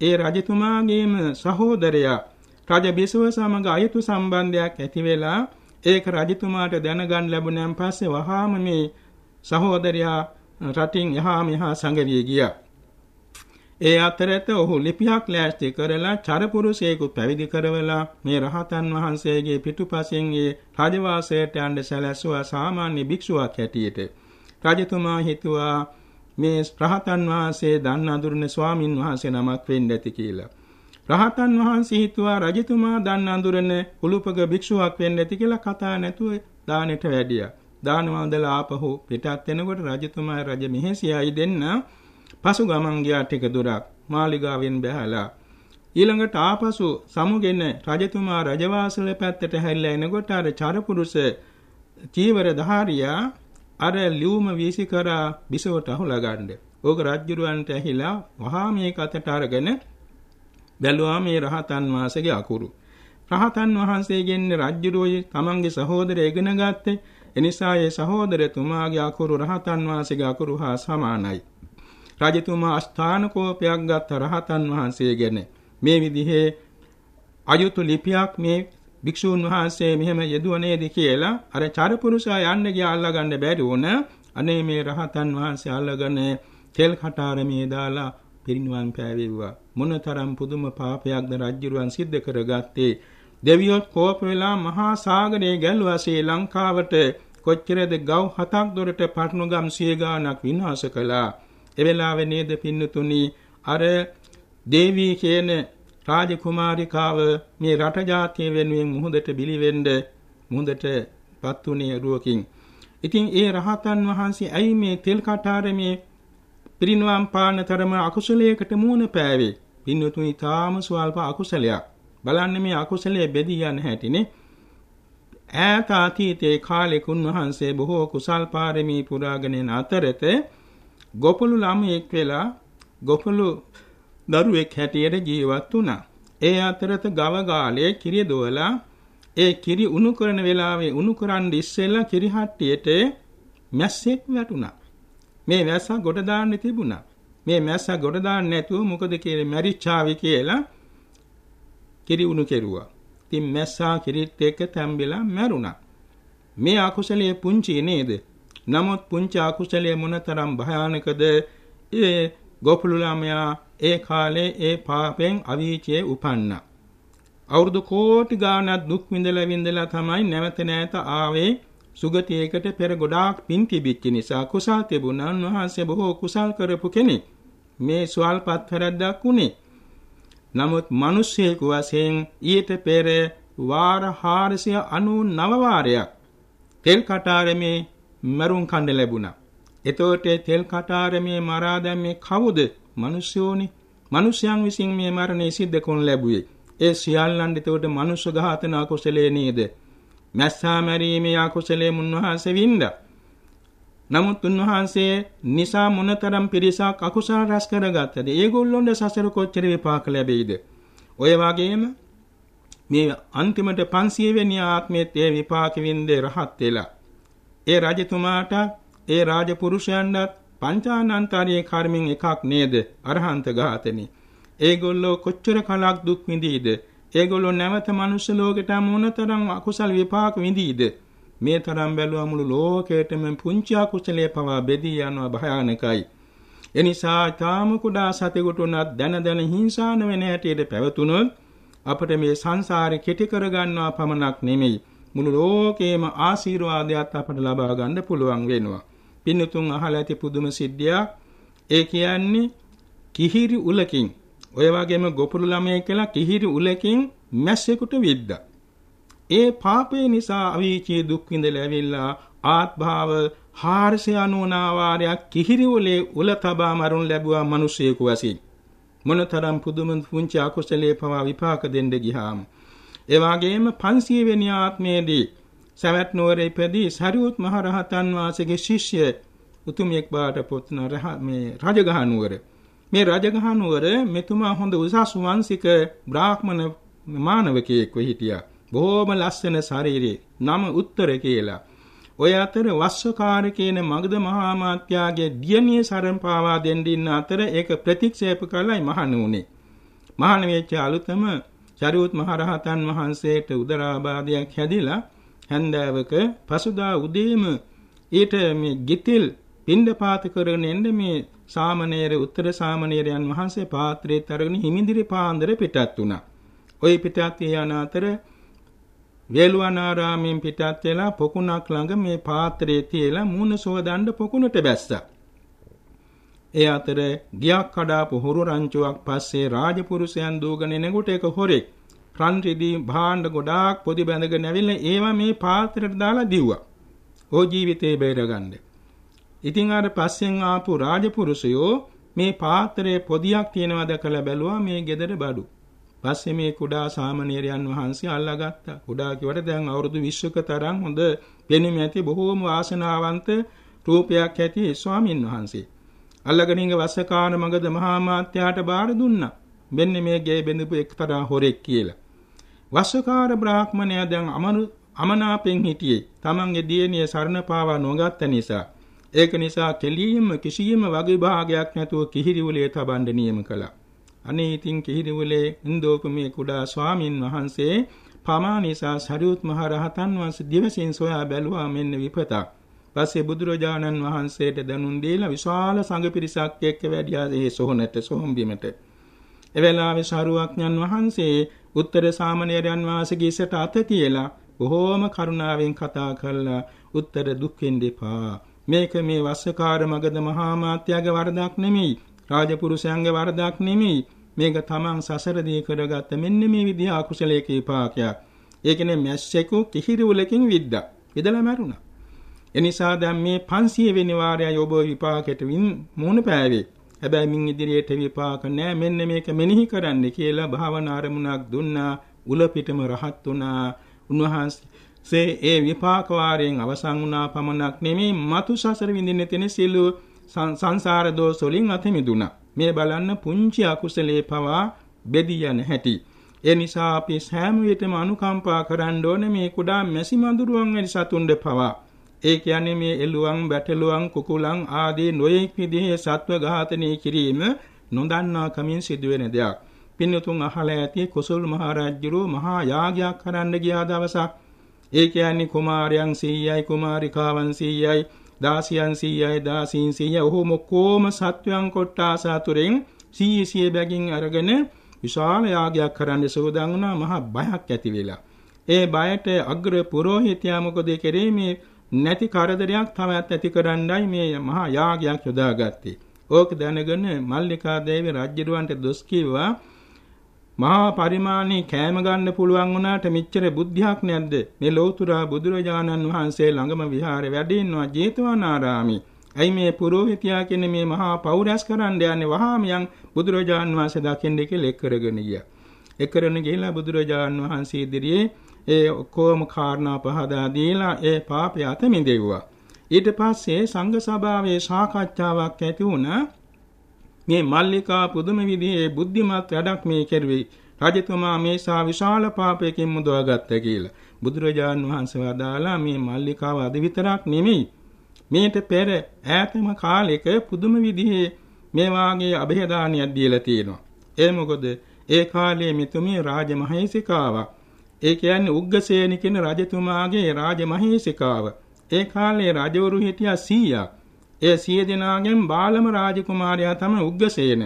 ඒ රජතුමාගේම සහෝදරයා රජ බිසව සමග අයතු සම්බන්ධයක් ඇති වෙලා ඒක රජතුමාට දැනගන්න ලැබුණාන් පස්සේ වහාම මේ සහෝදරයා රටින් එහා මෙහා සංගවිය ගියා. ඒ අතරත ඔහු ලිපියක් ලෑස්ති කරලා චරපුරුෂයෙකු පැවිදි කරවලා මේ රහතන් වහන්සේගේ පිටුපසින් ඒ රජවාසයට යන්න සැලැස්සුවා සාමාන්‍ය භික්ෂුවක් හැටියට. රජතුමා හිතුවා මේ රහතන් වහන්සේ දන්න අඳුරන ස්වාමින් වහන්සේ නමක් වෙන්න ඇති කියලා. රහතන් වහන්සේ හිතුවා රජතුමා දන් අඳුරන කුලුපක භික්ෂුවක් වෙන්න ඇති කියලා කතා නැතුව දානෙට වැඩියා. දාන වන්දලා ආපහු පිටත් වෙනකොට රජතුමා රජ මෙහෙසියයි දෙන්න පසු ගමන් ගියා ටික දුරක් මාලිගාවෙන් බැහැලා ඊළඟට ආපසු සමුගෙන රජතුමා රජවාසල පැත්තට හැරිලා එනකොට අර චරපුරුෂ චීවර ධාරියා අර ලියුම වීසි කරා බිසවට අහුලා ගන්න. ඕක රජුරවන්ට ඇහිලා වහා මේක අතට අරගෙන බැලුවා මේ රහතන් වහන්සේගේ අකුරු. රහතන් වහන්සේගෙන් රජ්ජුරුවයි තමන්ගේ සහෝදරය ඉගෙන ගත්තේ. එනිසා ඒ සහෝදරතුමාගේ අකුරු රහතන් වහන්සේගේ අකුරු හා සමානයි. රජතුමා අස්ථාන කෝපයක් ගත්ත රහතන් වහන්සේගෙන මේ විදිහේ අයුතු ලිපියක් මේ භික්ෂූන් වහන්සේ මෙහෙම යෙදුවනේද කියලා අර චරපුරුෂයා යන්න ගියා අල්ලගන්න බැරි වුණ අනේ මේ රහතන් වහන්සේ අල්ලගෙන තෙල් කටාරමේ දාලා පිරිනිවන් පෑවෙව්වා. මොනතරම් පුදුම පාපයක්ද රජ්ජුරුවන් සිද්ධ කරගත්තේ. දෙවියොත් කෝප වෙලා මහා සාගරයේ ගැලුවා ශ්‍රී ලංකාවට කොච්චරද ගව් හතක් දොරට පටනුගම් සිය ගානක් විනාශ කළා. ඒ වෙලාවේ නේද පින්නතුනි අර දේවී කියන රාජකුමාරිකාව මේ රට ජාතිය වෙනුවෙන් මුහුදට බිලිවෙන්න මුහුදට පත්ුනේ රුවකින්. ඉතින් ඒ රහතන් වහන්සේ ඇයි මේ තෙල් කටාරමේ පිරිනුවම් පාන තරම අකුසලයකට මූණ පෑවේ? පින්නතුනි තාම ස්වල්ප අකුසලයක්. බලන්න මේ අකුසලයේ බෙදී යන හැටිනේ. ඈත අතීතයේ කාලෙක උන්වහන්සේ බොහෝ කුසල් පාරමී පුරාගෙන යන අතරත ගොපළු ළමයෙක් වෙලා ගොපළු දරුවෙක් හැටියට ජීවත් වුණා. ඒ අතරත ගව ගාලේ කිරි දොවලා ඒ කිරි උණු කරන වෙලාවේ උණු කරන් ඉස්සෙල්ලා කිරි හට්ටියට මැස්සෙක් වැටුණා. මේ මැස්ස ගොඩ දාන්න තිබුණා. මේ මැස්ස ගොඩ දාන්න නැතුව මොකද කියලා මැරිච්චාවි කියලා කිරි උණු කෙරුවා. ඉතින් මැස්සා කිරිත් එක්ක තැම්බිලා මැරුණා. මේ අකුසලයේ පුංචි නේද? නමුත් පුංචි අකුසලයේ මොනතරම් භයානකද? ඒ ගෝපුළු ළමයා ඒ කාලේ ඒ පාපෙන් අවීචයේ උපන්නා. අවුරුදු කෝටි ගාණක් දුක් විඳලා විඳලා තමයි නැවත නැවත ආවේ සුගතියකට පෙර ගොඩාක් පින් තිබිච්ච නිසා කුසල් තිබුණා. උන්වහන්සේ බොහෝ කුසල් කරපු කෙනෙක්. මේ ස්වල්පත් වැරද්දක් උනේ. නමුත් මිනිස්සෙකු වශයෙන් ඊට පෙර වාර 499 වාරයක් තෙල් කටාරමේ මරුන් කණ්ඩ ලැබුණා. එතකොට තෙල් කටාරමේ මරා දැම්මේ කවුද? මිනිස්යෝනි. මිනිස්යන් විසින් මේ මරණය සිද්ධ කරනු ලැබුවේ. ඒ සියල්ලන් එතකොට මනුෂ්‍ය ඝාතන අකුසලයේ නේද? මැස්සා මැරීමේ අකුසලයේ මුන්වහන්සේ වින්දා. නමුත් උන්වහන්සේ නිසා මොනතරම් පිරිසක් අකුසල රැස් කරගත්තද? ඒගොල්ලොන්ට සසර කොච්චර විපාක ලැබෙයිද? ඔය වගේම මේ අන්තිමට 500 වෙනි ආත්මෙත් ඒ විපාක වින්දේ රහත් වෙලා. ඒ රජතුමාට ඒ රාජපුරුෂයන්ට පංචානන්තරයේ කර්මෙන් එකක් නේද? අරහන්ත ඝාතනේ. ඒගොල්ලෝ කොච්චර කලක් දුක් විඳීද? ඒගොල්ලෝ නැවත මනුෂ්‍ය ලෝකෙට මොනතරම් අකුසල විපාක විඳීද? මේ තරම් බැලුවා මුළු ලෝකයටම පුංචි අකුසලයේ පවා බෙදී යනවා භයානකයි. එනිසා තාම කුඩා සතෙකුට උනත් දන දන හිංසාන වෙන හැටියට පැවතුනොත් අපට මේ සංසාරේ කෙටි කරගන්නවා පමණක් නෙමෙයි මුළු ලෝකේම ආශිර්වාදයක් අපට ලබා ගන්න පුළුවන් වෙනවා. පින්නතුන් අහලා ඇති පුදුම සිද්ධියක්. ඒ කියන්නේ කිහිරි උලකින් ඔය වගේම ගොපුරු ළමයෙක් කියලා කිහිරි උලකින් මැස්සෙකුට විද්දා. ඒ පාපේ නිසා අවීචී දුක් විඳලා ඇවිල්ලා ආත්භාව 499 වාරයක් කිහිරි උලේ උල තබා මරුන් ලැබුවා මිනිසෙකු වශයෙන්. මොනතරම් පුදුම පුංචි අකුසලයේ පවා විපාක දෙන්න ගියාම ඒ වගේම 500 වෙනි ආත්මයේදී සවැත් නුවරේ ඉපදී සරියුත් මහ රහතන් වහන්සේගේ ශිෂ්‍ය උතුමියෙක් බාට පොත්න රහ මේ රජගහ නුවර. මේ රජගහ නුවර මෙතුමා හොඳ උසස් වංශික බ්‍රාහ්මණ මානවකයෙක් වෙ හිටියා. බොහොම ලස්සන ශරීරේ නම උත්තර කියලා. ඔය අතර වස්සකාර කියන මගධ මහා මාත්‍යාගේ දියණිය සරණ පාවා දෙන්න ඉන්න අතර ඒක ප්‍රතික්ෂේප කළයි මහණ උනේ. මහණ වෙච්ච අලුතම චරියුත් මහ රහතන් වහන්සේට උදරාබාධයක් හැදිලා හැන්දෑවක පසුදා උදේම ඊට මේ ගිතිල් පින්ඩපාත කරගෙන එන්න මේ සාමණේර උත්තර සාමණේරයන් වහන්සේ පාත්‍රයේ තරගෙන හිමිදිරි පාන්දර පිටත් වුණා. ওই පිටත් යන අතර වේළුවනාරාමයෙන් පිටත් වෙලා පොකුණක් ළඟ මේ පාත්‍රයේ තියලා මූණ සෝදන්න පොකුණට බැස්සා. ඒ අතර ගියක් කඩාපු හොරු රංචුවක් පස්සේ රාජපුරුෂයන් දූගෙන එනකොට ඒක හොරෙක්. රන් රිදී භාණ්ඩ ගොඩාක් පොදි බැඳගෙන ඇවිල්ලා ඒවා මේ පාත්‍රයට දාලා දිව්වා. ඕ ජීවිතේ බේරගන්න. ඉතින් අර පස්සෙන් ආපු රාජපුරුෂයෝ මේ පාත්‍රයේ පොදියක් තියනවද කියලා බැලුවා මේ gedara බඩු. පස්සේ මේ කුඩා සාමණේරයන් වහන්සේ අල්ලාගත්තා. කුඩා කිව්වට දැන් අවුරුදු 20ක තරම් හොඳ පෙනුම ඇති බොහෝම වාසනාවන්ත රූපයක් ඇති ස්වාමින් වහන්සේ. අල්ලගෙන ඉංග වස්සකාන මගද මහා මාත්‍යාට බාර දුන්නා. මෙන්න මේ ගේ බෙඳපු එක්තරා හොරෙක් කියලා. වස්සකාර බ්‍රාහ්මණයා දැන් අමනු අමනාපෙන් හිටියේ. තමන්ගේ දියණිය සරණ පාවා නොගත්ත නිසා. ඒක නිසා කෙලින්ම කිසියම් වගේ භාගයක් නැතුව කිහිරිවලේ තබන්න නියම කළා. අනේ ඉතින් කිහිරිවලේ ඉන්දෝපමේ කුඩා ස්වාමින් වහන්සේ පමා නිසා සරියුත් මහ රහතන් වහන්සේ දිවසින් සොයා බැලුවා මෙන්න විපතක්. පස්සේ බුදුරජාණන් වහන්සේට දැනුම් දීලා විශාල සංඝ පිරිසක් එක්ක වැඩියා ඒ සොහනට සොහොන් බිමට. එවෙලාවේ ශාරුවක්ඥන් වහන්සේ උත්තර සාමණේරයන් වහන්සේගේ ඉසට අත තියලා බොහෝම කරුණාවෙන් කතා කළා උත්තර දුක් වෙන්න එපා මේක මේ වස්සකාර මගද මහා මාත්‍යාගේ වරදක් නෙමෙයි. රාජපුරුෂයන්ගේ වරදක් නෙමෙයි. මේක තමන් සසරදී කරගත්ත මෙන්න මේ විදිහ අකුසලයක විපාකයක්. ඒ කියන්නේ මැස්සෙකු කිහිරි උලකින් විද්දා. විදලා මැරුණා. එනිසා දැන් මේ 500 වෙනි වාරයයි ඔබ විපාකයට වින් මුණ පෑවේ. හැබැයි මින් ඉදිරියට විපාක නෑ මෙන්න මේක මෙනෙහි කරන්න කියලා භාවනා අරමුණක් දුන්නා. උල පිටම රහත් වුණා. උන්වහන්සේ ඒ විපාක වාරයෙන් අවසන් වුණා පමණක් නෙමෙයි මතු සසර විඳින්න තියෙන සියලු සංසාර දෝෂ වලින් අත මිදුණා. මේ බලන්න පුංචි අකුසලේ පවා බෙදී යන හැටි. ඒ නිසා අපි සෑම විටම අනුකම්පා කරන්න ඕනේ මේ කුඩා මැසි මඳුරුවන් වැනි සතුන්ට පවා. ඒ කියන්නේ මේ එළුවන්, බැටළුවන්, කුකුලන් ආදී නොයෙක් විදිහේ සත්ව ඝාතනය කිරීම නොදන්නා කමින් සිදුවෙන දෙයක්. පින්නතුන් අහලා ඇති කුසල් මහ රජුරෝ මහා යාගයක් කරන්න ගියා දවසක්. ඒ කියන්නේ කුමාරයන් 100යි කුමාරිකාවන් 100යි දාසියන් 100යි දාසීන් 100යි ඔහොම කොම සත්වයන් කොට්ටාස අතුරෙන් 100 100 බැගින් අරගෙන විශාල යාගයක් කරන්න සූදානම් වුණා මහා බයක් ඇති වෙලා. ඒ බයට අග්‍ර පුරෝහිතයා මොකද කරේ මේ නැති කරදරයක් තවත් ඇති කරන්නයි මේ මහා යාගයක් යොදාගත්තේ. ඕක දැනගෙන මල්ලිකා දේවී රජුරවන්ට දොස් කිව්වා මහා පරිමාණී කෑම ගන්න පුළුවන් වුණාට මෙච්චර බුද්ධියක් නැද්ද මේ ලෝතුරා බුදුරජාණන් වහන්සේ ළඟම විහාරේ වැඩ ඉන්නවා ජේතවනාරාමේ ඇයි මේ පුරෝහිතයා කියන මේ මහා පෞරස් කරන්න යන්නේ වහාම යන් බුදුරජාණන් වහන්සේ දකින්න කියලා එක් කරගෙන ගියා. එක් කරගෙන ගිහිලා බුදුරජාණන් වහන්සේ ඉදිරියේ ඒ ඔක්කොම කාරණා පහදා දීලා ඒ පාපය අත මිදෙව්වා. ඊට පස්සේ සංඝ සභාවේ සාකච්ඡාවක් ඇති වුණා. මේ මල්ලිකා පුදුම විදිහේ බුද්ධිමත් වැඩක් මේ කෙරුවේ. රජතුමා මේ සා විශාල පාපයකින් මුදවාගත්ත කියලා. බුදුරජාන් වහන්සේ වදාලා මේ මල්ලිකාව අද විතරක් නෙමෙයි. මේට පෙර ඈතම කාලෙක පුදුම විදිහේ මේ වාගේ અભේදානියක් දීලා තියෙනවා. ඒ මොකද ඒ කාලයේ මෙතුමිය රාජමහේසිකාවක්. ඒ කියන්නේ උග්ගසේන කියන රජතුමාගේ රාජමහේසිකාව. ඒ කාලේ රජවරු හිටියා 100ක්. ඒ 100 දෙනාගෙන් බාලම රාජකුමාරයා තමයි උග්ගසේන.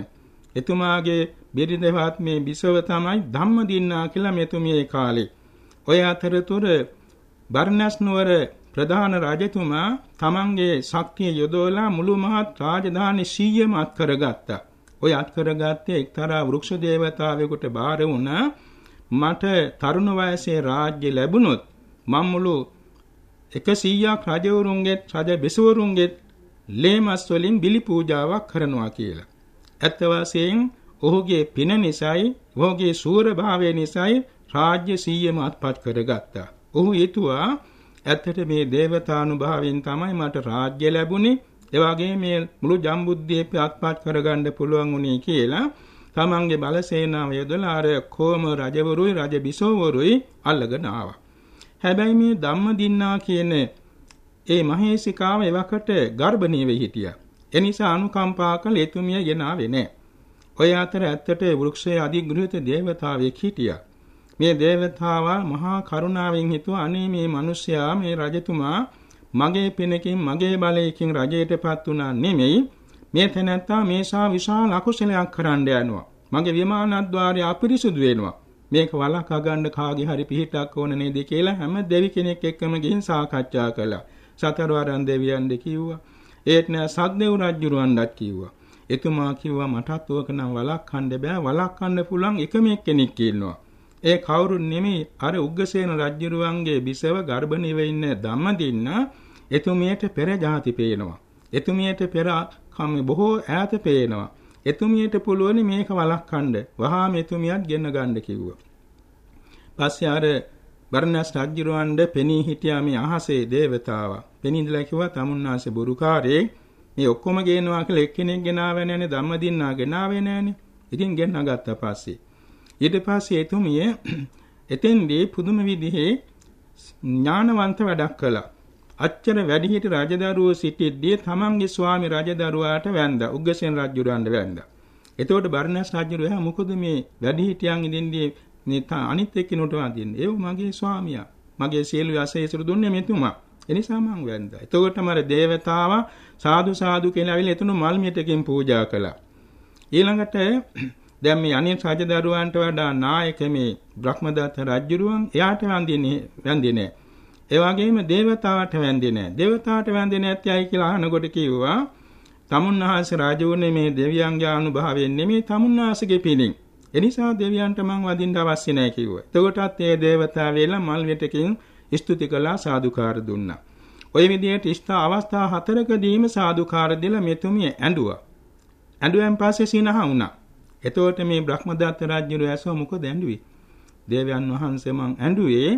එතුමාගේ බිරිඳවත් මේ බිසව තමයි ධම්මදින්නා කියලා මෙතුමිය ඒ කාලේ. ඔය අතරතුර බර්ණස් නුවර ප්‍රධාන රජතුමා තමන්ගේ ශක්තිය යොදවලා මුළු මහත් රාජධානි 100ම අත් කරගත්තා. ඔය අත් කරගත්තේ එක්තරා වෘක්ෂ දේවතාවෙකුට බාර වුණා. මට තරුණ වයසේ රාජ්‍ය ලැබුණොත් මම මුළු 100ක් රජවරුන්ගේ රජ බිසවරුන්ගේ ලේමස් වලින් බිලි පූජාවක් කරනවා කියලා. ඇත්ත වශයෙන් ඔහුගේ පින නිසායි ඔහුගේ සූර භාවය නිසායි රාජ්‍ය 100ම අත්පත් කරගත්තා. ඔහු හිතුවා ඇත්තට මේ දේවතානුභාවයෙන් තමයි මට රාජ්‍ය ලැබුණේ. ඒ වගේ මේ මුළු ජම්බුද්දීපේ අත්පත් කරගන්න පුළුවන් උනේ කියලා තමන්ගේ බලසේනාව යොදලා අර කොම රජවරුයි රජ බිසෝවරුයි අල්ලගෙන ආවා. හැබැයි මේ ධම්මදින්නා කියන ඒ මහේසිකාව එවකට ගර්භණී වෙ හිටියා. එනිසා අනුකම්පා කළ එතුමිය ගෙනාවේ නැහැ. ඔය අතර ඇත්තට වෘක්ෂයේ අධිග්‍රහිත දේවතාවෙක් හිටියා. මේ දේවතාවා මහා කරුණාවෙන් හිතුවා අනේ මේ මිනිසයා මේ රජතුමා මගේ පිනකින් මගේ බලයකින් රජයටපත් වුණා නෙමෙයි මේ තැනැත්තා මේසා විශාල අකුසලයක් කරන්න යනවා. මගේ විමානද්වාරය අපිරිසුදු වෙනවා. මේක වළක්වා ගන්න කාගේ හරි පිහිටක් ඕන නේද කියලා හැම දෙවි කෙනෙක් එක්කම ගිහින් සාකච්ඡා කළා. සතරවරන් දෙවියන් දෙ කිව්වා. ඒත් නෑ සක්දෙව් රජුරවන්වත් කිව්වා. එතුමා කිව්වා මටත් ඕක නම් වළක්වන්න බෑ වළක්වන්න පුළුවන් එකම එක්කෙනෙක් ඉන්නවා. ඒ කවුරු නෙමෙයි අර උග්ගසේන රජුරුවන්ගේ බිසව ගර්භණීව ඉන්න ධම්මදින්න එතුමියට පෙර ಜಾති පේනවා. එතුමියට පෙර කම බොහෝ ඈත පේනවා. එතුමියට පුළුවන් මේක වළක්වන්න. වහාම එතුමියත් ගෙන්න ගන්න කිව්වා. පස්සේ අර බර්ණස් රජුරවන්ඩ පෙනී හිටියා මේ අහසේ දේවතාවා. පෙනීදලා කිව්වා තමුන්නාසේ බුරුකාරේ මේ ඔක්කොම ගේනවා කියලා එක්කෙනෙක් ගෙනාවේ නැනේ ධම්මදින්නා ගෙනාවේ නැනේ. ඉතින් ගෙන්න ගත්තා පස්සේ. ඊට පස්සේ එතුමිය එතෙන්දී පුදුම විදිහේ ඥානවන්ත වැඩක් කළා. අච්චර වැඩිහිටි රජදරුවෝ සිටිද්දී තමන්ගේ ස්වාමි රජදරුවාට වැඳා උග්ගසේන රජුරවන්ට වැඳා. එතකොට බර්ණස් රජුර එහා මොකද මේ වැඩිහිටියන් ඉදින්දී මේ අනිත් එක්කිනුට වඳින්නේ. ඒව මගේ ස්වාමියා. මගේ සියලු යසේසුරු දුන්නේ මෙතුමා. එනිසා මං වැඳා. එතකොට මර දේවතාවා සාදු සාදු කියලා ඇවිල්ලා එතුණු මල් මිටකින් පූජා කළා. ඊළඟට දැන් මේ අනිත් රජදරුවන්ට වඩා නායක මේ බ්‍රහ්මදත්ත රජුරුවන් එයාට වඳින්නේ වැඳින්නේ ඒ වගේම දේවතාවට වැඳේ නැහැ. දේවතාවට වැඳේ නැත්‍යයි කියලා අහනකොට කිව්වා තමුන්වහන්සේ රාජවුනේ මේ දෙවියන්ගේ අනුභවයෙන් නෙමෙයි තමුන්වහන්සේගේ පිළින්. එනිසා දෙවියන්ට මං වදින්න අවශ්‍ය නැහැ කිව්වා. එතකොටත් ඒ දේවතා වේලා මල් වෙටකින් ස්තුති කළා සාදුකාර දුන්නා. ওই විදිහට ඉෂ්ඨ අවස්ථා හතරකදීම සාදුකාර දෙලා මෙතුමිය ඇඬුවා. ඇඬුවෙන් පස්සේ සිනහ වුණා. එතකොට මේ බ්‍රහ්මදත්ත රාජ්‍යරු ඇසුව මොකද ඇඬුවේ? දේවයන් වහන්සේ මං ඇඬුවේ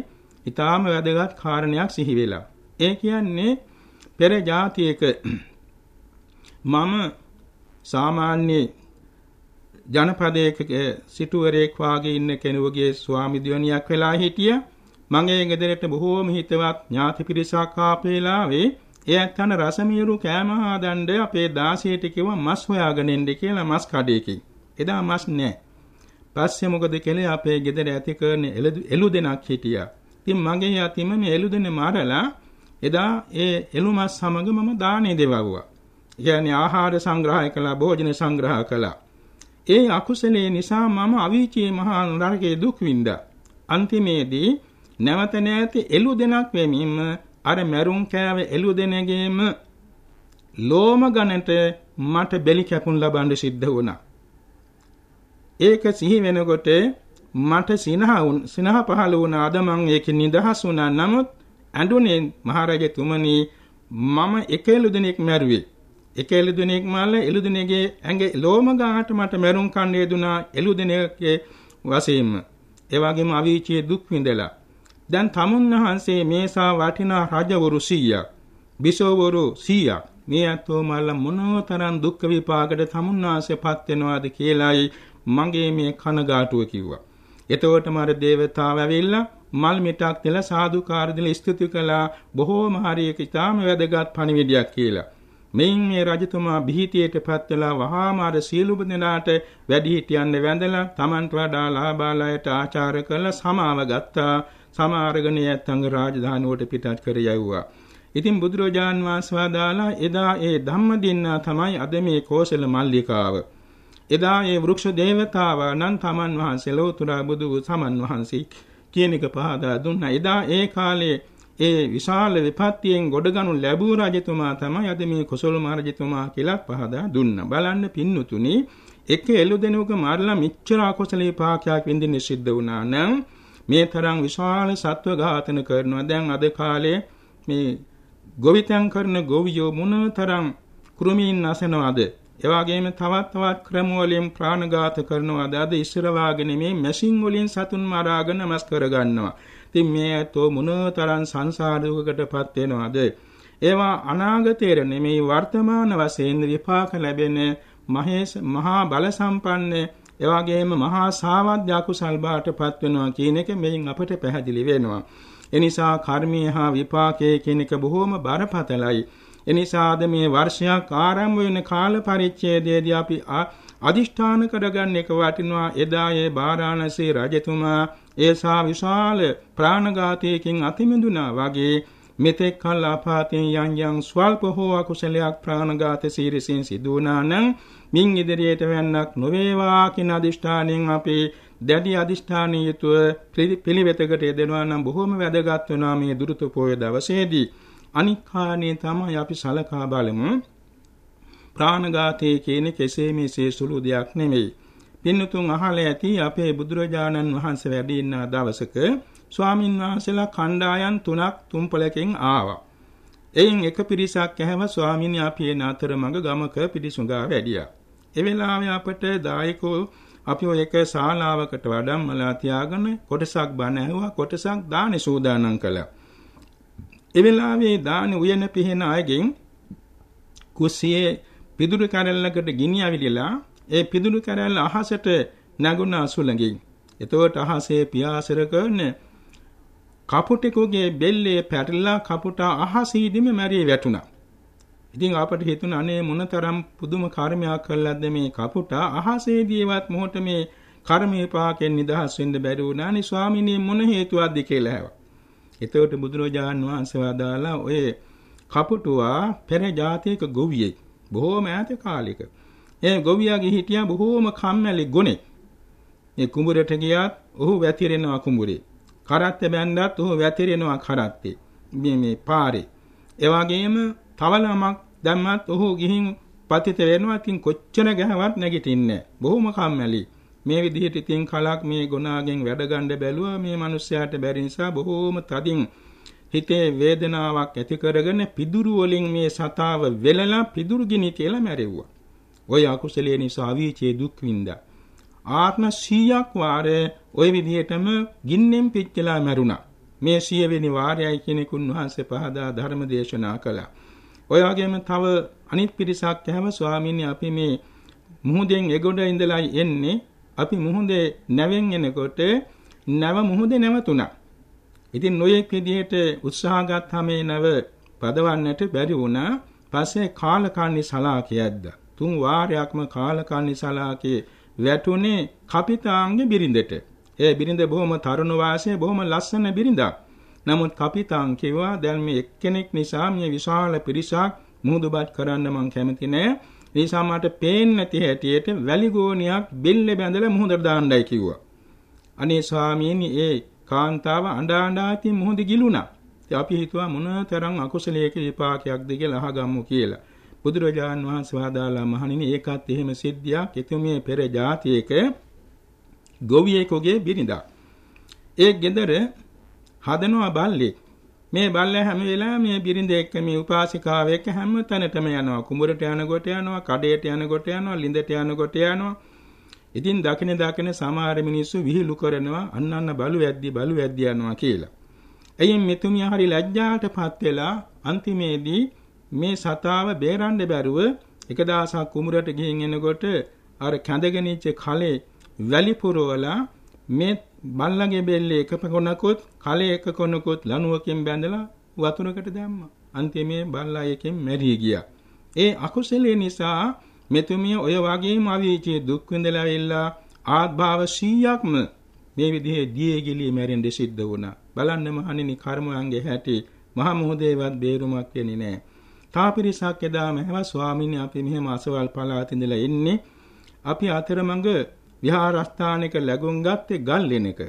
ඊටාම වැදගත් කාරණයක් සිහි වෙලා. ඒ කියන්නේ පෙර જાතියක මම සාමාන්‍ය ජනපදයක සිටුවරයෙක් වාගේ ඉන්න කෙනෙකුගේ ස්වාමි දියණියක් වෙලා හිටියා. මගේ ගෙදරට බොහෝම හිතවත් ඥාති පිරිසක් ආපේලාවේ ඒ ඇත්තන රසමියුරු කෑම හදන්න අපේ 16ට කිව්වා මස් හොයාගෙන එන්න කියලා මස් කඩේකින්. එදා මස් නැහැ. පස්සේ මොකද කළේ අපේ ගෙදර ඇති කරන එළු දෙනක් හිටියා. ඉතින් මගේ යතිම මේ එළු දෙන මාරලා එදා ඒ එළු මස් සමග මම දානේ දෙවවුවා. කියන්නේ ආහාර සංග්‍රහය කළා, භෝජන සංග්‍රහ කළා. ඒ අකුසලයේ නිසා මම අවීචී මහා නරකයේ දුක් විඳා. අන්තිමේදී නැවත නැති එළු දෙනක් වෙමින්ම අර මැරුම් කෑව එළු දෙනගේම ලෝම ගණට මට බෙලි කැපුම් ලබන්න සිද්ධ වුණා. ඒක සිහි වෙනකොට මට සිනහ සිනහ පහළ වුණා. අද මං ඒකේ නිදහස් වුණා. නමුත් ඇඬුනේ මහරජතුමනි මම එක එළු දෙනෙක් මැරුවේ. එක එළු දෙනෙක් මල්ල එළු දෙනෙක්ගේ ඇඟේ ලෝම ගාට මට මැරුම් කන්නේ දුනා එළු දෙනෙක්ගේ වශයෙන්ම. ඒ වගේම අවීචයේ දුක් විඳලා දැන් තමුන්වහන්සේ මේසා වටිනා රජවරු 100ක් බිසෝවරු 100ක් මේ අතෝ මල්ල මොනතරම් දුක් විපාකද තමුන්වහන්සේපත් වෙනවාද කියලායි මගේ මේ කනගාටුව කිව්වා. එතකොට මර දේවතාව ඇවිල්ලා මල් මිටක් දෙල සාදුකාර දෙල ස්තුති කළා බොහෝම හරියක ඉතාම වැදගත් පණිවිඩයක් කියලා. මෙයින් මේ රජතුමා බිහිතියටපත් වෙලා වහාම අර සියලුම දෙනාට වැඩිහිටියන් වැඳලා Tamanට වඩා ලාභාලයට ආචාර කළ සමාව ගත්තා. සමාරගෙන යැත්තංග රාජධානුවට පිටත් කර යවුවා. ඉතින් බුදුරජාන් වහන්සේ වදාලා එදා ඒ ධම්මදින්නා තමයි අද මේ කෝසල මල්ලිකාව. එදා ඒ වෘක්ෂ දේවතාව නම් තමන් වහන්සේ ලෝතුරා බුදු සමන් වහන්සේ කියන එක පහදා දුන්නා. එදා ඒ කාලේ ඒ විශාල විපත්තියෙන් ගොඩගනු ලැබූ රජතුමා තමයි අද මේ කොසල් මහරජතුමා කියලා පහදා දුන්නා. බලන්න පින්නතුනි එක එළු දෙනුක මාරලා මිච්ඡර අකුසලේ පාක්‍යක් විඳින්න සිද්ධ වුණා නම් මේ තරම් විශාල සත්ව ඝාතන කරනවා. දැන් අද කාලේ මේ ගොවිතැන් කරන ගොවියෝ මොනතරම් කෘමීන් නැසනවද? ඒ වගේම තවත් තවත් ක්‍රම වලින් ප්‍රාණඝාත කරනවාද? අද ඉස්සර වාගෙන මේ මැෂින් වලින් සතුන් මරාගෙන මස් කරගන්නවා. ඉතින් මේ ඇතෝ මොනතරම් සංසාරයකටපත් වෙනවද? ඒවා අනාගතයේ නෙමෙයි වර්තමාන වශයෙන් විපාක ලැබෙන මහේශ මහා බල සම්පන්න එවාගෙම මහා සාවද්‍ය අකුසල් බාටපත් වෙනවා කියන එක මෙයින් අපට පැහැදිලි වෙනවා. එනිසා කර්මීය හා විපාකයේ කියන එක බොහෝම බරපතලයි. එනිසාද මේ වර්ෂයක් ආරම්භ වෙන කාල පරිච්ඡේදයේදී අපි අදිෂ්ඨාන කරගන්න එක වටිනවා. එදා ඒ බාරාණසී රජතුමා ඒසා විශාල ප්‍රාණඝාතයකින් අතිමිදුනා වගේ මෙතෙක් කල් ආපාතයෙන් යම් යම් ස්වල්ප හෝ අකුසලයක් ප්‍රාණඝාත සීරසින් සිදු වුණා නම් මින් ඉදිරියට වෙන්නක් නොවේවා කියන අදිෂ්ඨානයෙන් අපි දැඩි අදිෂ්ඨානීය යුතුව පිළිවෙතකට යෙදෙනවා නම් බොහොම වැදගත් වෙනවා මේ දුරුත පොය දවසේදී. අනික් කාණේ තමයි අපි සලකා බලමු ප්‍රාණඝාතයේ කියන කෙසේ මෙසේ සුළු දෙයක් නෙමෙයි පින්නතුන් අහලා ඇති අපේ බුදුරජාණන් වහන්සේ වැඩ ඉන්න දවසක ස්වාමින් වහන්සේලා කණ්ඩායම් තුනක් තුම්පලකින් ආවා. එයින් එක පිරිසක් ඇහැව ස්වාමීන් අපි එන අතරමඟ ගමක පිරිසුඟා වැඩියා. ඒ වෙලාවේ අපට දායකෝ අපි ඔය එක ශාලාවකට වඩම්මලා තියාගෙන කොටසක් බණ ඇහුවා කොටසක් දානේ සූදානම් කළා. ඒ වෙලාවේ දානේ උයන පිහින අයගෙන් කුස්සියේ පිදුරු කැරල්ලකට ගිනි අවිලිලා ඒ පිදුරු කැරල්ල අහසට නැගුණා සුළඟින්. එතකොට අහසේ පියාසර කරන කපුටෙකුගේ බෙල්ලේ පැටලලා කපුට අහසීදිම මැරී වැටුණා. ඉතින් අපට හිතුණ අනේ මොනතරම් පුදුම කර්මයක් කළාද මේ කපුට අහසේදීවත් මොහොත මේ කර්ම විපාකෙන් නිදහස් වෙන්න බැරි වුණානේ ස්වාමිනේ මොන හේතුවක්ද කියලා හැව. එතකොට බුදුරජාන් වහන්සේ වදාලා ඔය කපුටුවා පෙර ජාතියක ගොවියෙක් බොහෝම ඈත කාලෙක. ඒ ගොවියාගේ හිටියා බොහෝම කම්මැලි ගොනේ. මේ කුඹුරට ගියත් ඔහු වැතිරෙනවා කුඹුරේ. කරත්ත බැන්දත් ඔහු වැතිරෙනවා කරත්තේ. මේ මේ පාරේ. ඒ වගේම තවලමක් දැම්මත් ඔහු ගිහින් පතිත වෙනවා. ඉතින් කොච්චර ගහවත් නැගිටින්නේ බොහොම කම්මැලි. මේ විදිහට ඉතින් කලක් මේ ගුණාගෙන් වැඩ ගන්න බැලුවා මේ මිනිස්යාට බැරි නිසා බොහෝම තදින් හිතේ වේදනාවක් ඇති කරගෙන පිදුරු වලින් මේ සතාව වෙලලා පිදුරු ගිනි කියලා මැරෙව්වා. ওই අකුසලයේ නිසා අවීචේ දුක් විඳා. ආත්ම 100ක් වාරේ ওই විදිහටම ගින්නෙන් පිච්චලා මැරුණා. මේ 100 වෙනි වාරයයි කෙනෙකුන් වහන්සේ පහදා ධර්ම දේශනා කළා. ඔය වගේම තව අනිත් පිරිසක් ඇහම ස්වාමීනි අපි මේ මුහුදෙන් එගොඩ ඉඳලා එන්නේ අපි මුහුදේ නැවෙන් එනකොට නැව මුහුදේ නැවතුණා. ඉතින් නොයෙක් විදිහට උත්සාහ ගත්තා මේ නැව පදවන්නට බැරි වුණා. පස්සේ කාලකන්ණි සලාකියද්ද. තුන් වාරයක්ම කාලකන්ණි සලාකේ වැටුනේ කපිතාංගේ බිරිඳට. ඒ බිරිඳ බොහොම තරුණ වාසයේ බොහොම ලස්සන බිරිඳක්. නමුත් කපිතාං කිව්වා දැන් මේ එක්කෙනෙක් නිසා මේ විශාල පිරිසක් මුහුදුබත් කරන්න මං කැමති නෑ. නිසා මට පේන්නේ නැති හැටියට වැලි ගෝණියක් බෙල්ල බැඳලා මුහුදට දාන්නයි කිව්වා. අනේ ස්වාමීනි ඒ කාන්තාව අඬා අඬා ඉතින් මුහුද ගිලුණා. ඉතින් අපි හිතුවා මොනතරම් අකුසලයක විපාකයක්ද කියලා අහගමු කියලා. බුදුරජාන් වහන්සේ වදාලා මහණෙනි ඒකත් එහෙම සිද්ධියක්. එතුමිය පෙර જાතියක ගොවියෙකුගේ බිරිඳක්. ඒ ගෙදර හදනවා බල්ලෙක්. මේ බල්ලා හැම වෙලාවෙම මේ බිරිඳ එක්ක මේ උපාසිකාව එක්ක හැම තැනටම යනවා. කුඹරට යනකොට යනවා, කඩේට යනකොට යනවා, ලිඳට යනකොට යනවා. ඉතින් දකින දකින සමහර මිනිස්සු විහිළු කරනවා අන්න අන්න බලු වැද්දි බලු වැද්දි යනවා කියලා. එයින් මෙතුමිය හරි ලැජ්ජාටපත් වෙලා අන්තිමේදී මේ සතාව බේරන්න බැරුව එක දවසක් කුඹරට ගිහින් එනකොට අර කැඳගෙන ඉච්ච කලේ වැලි පුරවලා මේ බල්ලගේ බෙල්ලේ එක කොනකොත් කලේ එක කොනකොත් ලණුවකින් බැඳලා වතුරකට දැම්මා. අන්තිමේ බල්ලා එකෙන් මැරී ගියා. ඒ අකුසලයේ නිසා මෙතුමිය ඔය වගේම අවීචී දුක් විඳලා ඉල්ලා ආත්භාව 100ක්ම මේ විදිහේ දියේ ගිලී මැරෙන්න සිද්ධ වුණා. බලන්න මහණෙනි කර්මයන්ගේ හැටි මහා මොහොතේවත් බේරුමක් වෙන්නේ නැහැ. තාපිරිසක් එදාම හැව ස්වාමීන් අපි මෙහෙම අසවල් පළාත ඉඳලා එන්නේ. අපි අතරමඟ විහාරස්ථානයක läගුම් ගත්තේ ගල් ලෙනක.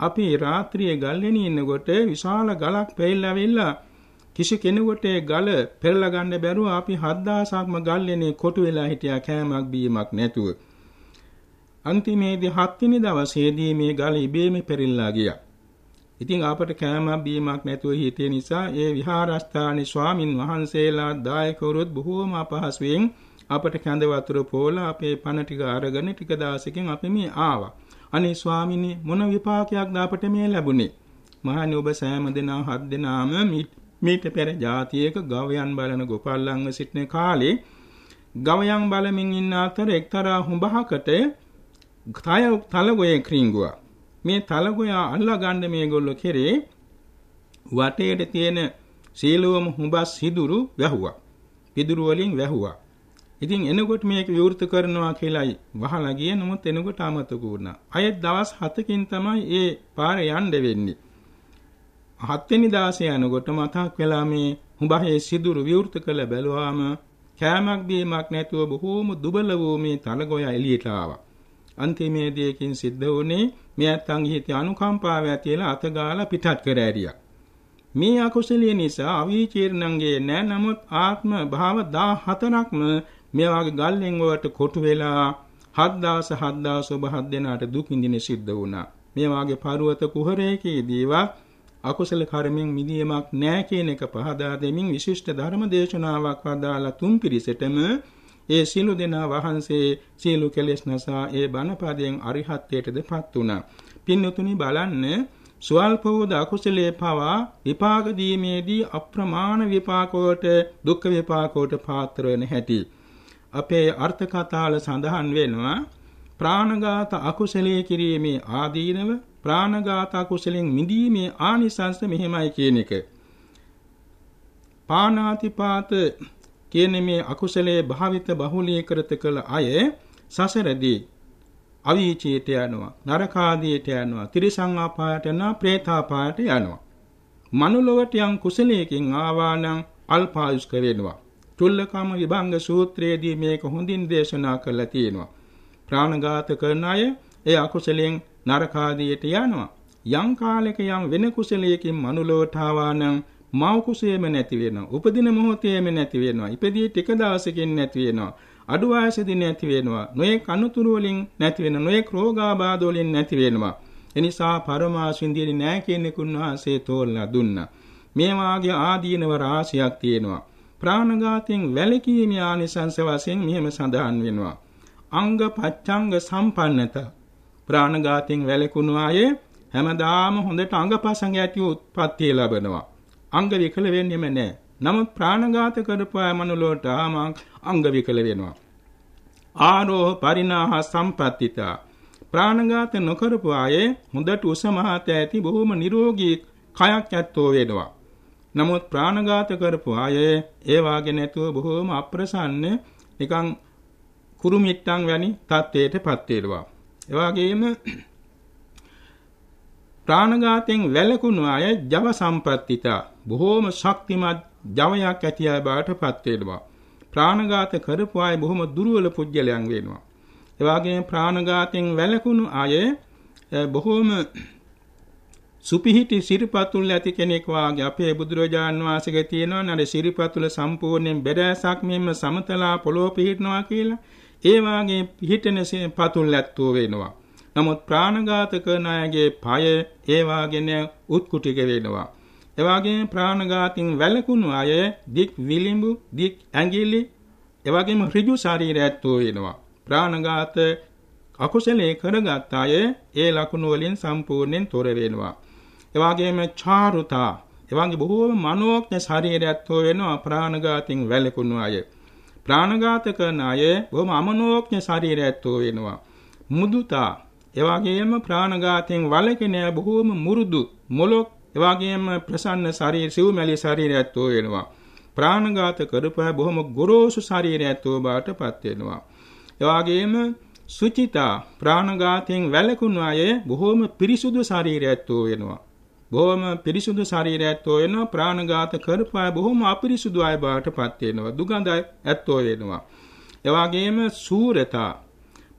අපි රාත්‍රියේ ගල් ලෙනේ ඉන්නකොට විශාල ගලක් පෙරලා කිසි කෙනෙකුට ගල පෙරලා ගන්න බැරුව අපි 7000ක්ම ගල් ලෙනේ කොටු වෙලා හිටියා කෑමක් බීමක් නැතුව. අන්තිමේදී හත්වෙනි දවසේදී මේ ගල ඉබේම පෙරilla ගියා. ඉතින් අපට කෑමක් බීමක් නැතුව හිටිය නිසා ඒ විහාරස්ථානයේ ස්වාමින් වහන්සේලා දායකවරුත් බොහෝම අපහසුයෙන් අපට කැඳ වතුර පෝලා අපේ පණ ටික අරගෙන ටික දවසකින් අපි මේ ආවා. අනේ ස්වාමිනේ මොන විපාකයක්ද අපට මේ ලැබුණේ? මහණනි ඔබ සෑම දෙනා හත් දෙනාම මීට පෙර જાතියක ගවයන් බලන ගොපල්ලන්ව සිටින කාලේ ගවයන් බලමින් ඉන්න අතර එක්තරා හුඹහකට තය තලගොයේ ක්‍රින්ගුවා. මේ තලගොයා අල්ලා ගන්න මේගොල්ලෝ කෙරේ වටේට තියෙන සීලවම හුඹස් සිදුරු වැහුවා. පිදුරු වලින් වැහුවා. ඉතින් එනකොට මේක විවෘත කරනවා කියලායි වහලා ගියේ නමුත් එනකොට අමතක වුණා. අයත් දවස් 7කින් තමයි ඒ පාරේ යන්න වෙන්නේ. හත්වෙනි දාසේ යනකොට මතක් වෙලා මේ හුඹහේ සිදුරු විවෘත කළ බැලුවාම කෑමක් බීමක් නැතුව බොහෝම දුබල වූ මේ තලගොය එළියට ආවා. අන්තිමේදී එකින් සිද්ධ වුණේ මේ අත්ංගී හිතේ අනුකම්පාව ඇතිලා අතගාලා පිටත් කර ඇරියා. මේ අකුසලිය නිසා අවීචීර්ණංගේ නෑ නමුත් ආත්ම භාව 14ක්ම මේ වගේ ගල්ලෙන් වලට කොටු වෙලා 7000 7000 ඔබ හත් දෙනාට දුක් විඳින සිද්ධ වුණා. මේ වාගේ පර්වත කුහරයකදීවත් අකුසල කර්මෙන් මිදීමක් නැහැ කියන එක පහදා දෙමින් විශිෂ්ට ධර්ම දේශනාවක් වදාලා තුන් පිරිසටම ඒ සීල දෙනා වහන්සේ සීල කෙලෙස් නසා ඒ බණපදයෙන් අරිහත්ත්වයටදපත් වුණා. පින්නතුනි බලන්න ස්වල්පෝද අකුසලයේ පවා විපාක දීමේදී අප්‍රමාණ විපාකවලට දුක්ඛ විපාකවලට පාත්‍ර වෙන හැටි. අපේ අර්ථකථාල සඳහන් වෙනවා ප්‍රාණඝාත අකුසලයේ කිරීමේ ආදීනව ප්‍රාණඝාත අකුසලෙන් මිදීමේ ආනිසංස මෙහෙමයි කියන එක. පාණාතිපාත කියන මේ අකුසලයේ භාවිත බහුලීකృత කළ අය සසරදී අවීචයට යනවා නරකාදීයට යනවා තිරිසං ආපායට යනවා പ്രേතාපායට යනවා මනුලොවට යම් කුසලයකින් ආවා නම් අල්පායුෂ්ක වෙනවා තුල්ලකම විභංග සූත්‍රයේදී මේක හොඳින් දේශනා කරලා තියෙනවා ප්‍රාණඝාත කරන අය ඒ අකුසලයෙන් නරකාදියට යනවා යම් කාලයක යම් වෙන කුසලයකින් මනුලොවට ආවා නම් මව කුසේම නැති වෙනවා. උපදින මොහොතේම නැති වෙනවා. ඉපදී ටික දවසකින් නැති වෙනවා. අඩු වයසේදී නැති වෙනවා. නොයෙක් අනුතුරු වලින් නැති වෙනවා. නොයෙක් රෝගාබාධ වලින් නැති වෙනවා. එනිසා පරමාශින්දියේ නෑ කියන කුණාසේ තෝරලා දුන්නා. මේ වාගේ ආදීනව රාශියක් තියෙනවා. ප්‍රාණඝාතයෙන් වැළකීමේ ආනිසංස වශයෙන් මෙහෙම සඳහන් වෙනවා. අංග පච්ඡංග සම්පන්නත ප්‍රාණඝාතයෙන් වැළකුණු අය හැමදාම හොඳට අංගපසංග ඇති උත්පත්තිය ලබනවා. අංග විකල වෙන්නේම නැහැ. නමුත් ප්‍රාණඝාත කරපු අය මනුලොවට ආම අංග විකල වෙනවා. ආරෝහ පරිණාහ සම්පත්තිතා ප්‍රාණඝාත නොකරපු අය හොඳට උස මහත ඇති බොහොම නිරෝගී කයක් ඇත්තෝ වෙනවා. නමුත් ප්‍රාණඝාත කරපු අය ඒ වාගේ නැතුව බොහෝම අප්‍රසන්න නිකන් කුරුමිට්ටන් වැනි තත්ත්වයටපත් වෙනවා. ඒ වගේම ප්‍රාණඝාතයෙන් වැළකුණු අය ජව සම්පත්තිතා බොහෝම ශක්තිමත් ජවයක් ඇති අය බවටපත් වෙනවා. ප්‍රාණඝාත කරපු අය බොහොම දුර්වල පුජ්‍යලයන් වෙනවා. ඒ වගේම ප්‍රාණඝාතයෙන් වැළකුණු අය බොහෝම සුපිහිටි සිරිපතුල් ඇති කෙනෙක් වාගේ අපේ බුදුරජාන් වහන්සේගේ තියෙනවා නේද සිරිපතුල සම්පූර්ණයෙන් බෙදෑසක් මෙන්න සමතලා පොළොව පිහිටනවා කියලා ඒ වාගේ පිහිටන පතුල් ඇත්තෝ වෙනවා. නමුත් ප්‍රාණඝාත කරන අයගේ পায় ඒ වාගෙන උත්කුටික වෙනවා. ඒ වාගේ ප්‍රාණඝාතින් වැළකුණු අය දික් විලිඹු දික් ඇඟිලි ඒ වගේම ඍජු ශරීරය ඇත්තෝ වෙනවා. ප්‍රාණඝාත අකුසලයේ කරගත් අය ඒ ලකුණු වලින් සම්පූර්ණයෙන් තොර වෙනවා. එවාගෙම චාරුතා එවාගේ බොහෝම මනෝඥ ශරීරයත් හෝ වෙනවා ප්‍රාණඝාතයෙන් වැළකුණු අය. ප්‍රාණඝාත කරන අය බොහොම අමනෝඥ ශරීරයත් හෝ වෙනවා මුදුතා එවාගෙම ප්‍රාණඝාතයෙන් වළකින බොහෝම මුරුදු මොලොක් එවාගෙම ප්‍රසන්න ශරීර සිව්මැලි ශරීරයත් හෝ වෙනවා ප්‍රාණඝාත කරපුවා බොහොම ගොරෝසු ශරීරයත් හෝ බාටපත් වෙනවා. එවාගෙම සුචිතා ප්‍රාණඝාතයෙන් වැළකුණු අය බොහෝම පිරිසුදු ශරීරයත් හෝ වෙනවා බොහොම පිරිසුදු ශරීරයත් වෙනවා ප්‍රාණඝාත කරපාය බොහොම අපිරිසුදු අය බවට පත් වෙනවා. දුගඳ ඇත්තෝ වෙනවා. එවාගෙම සූරතා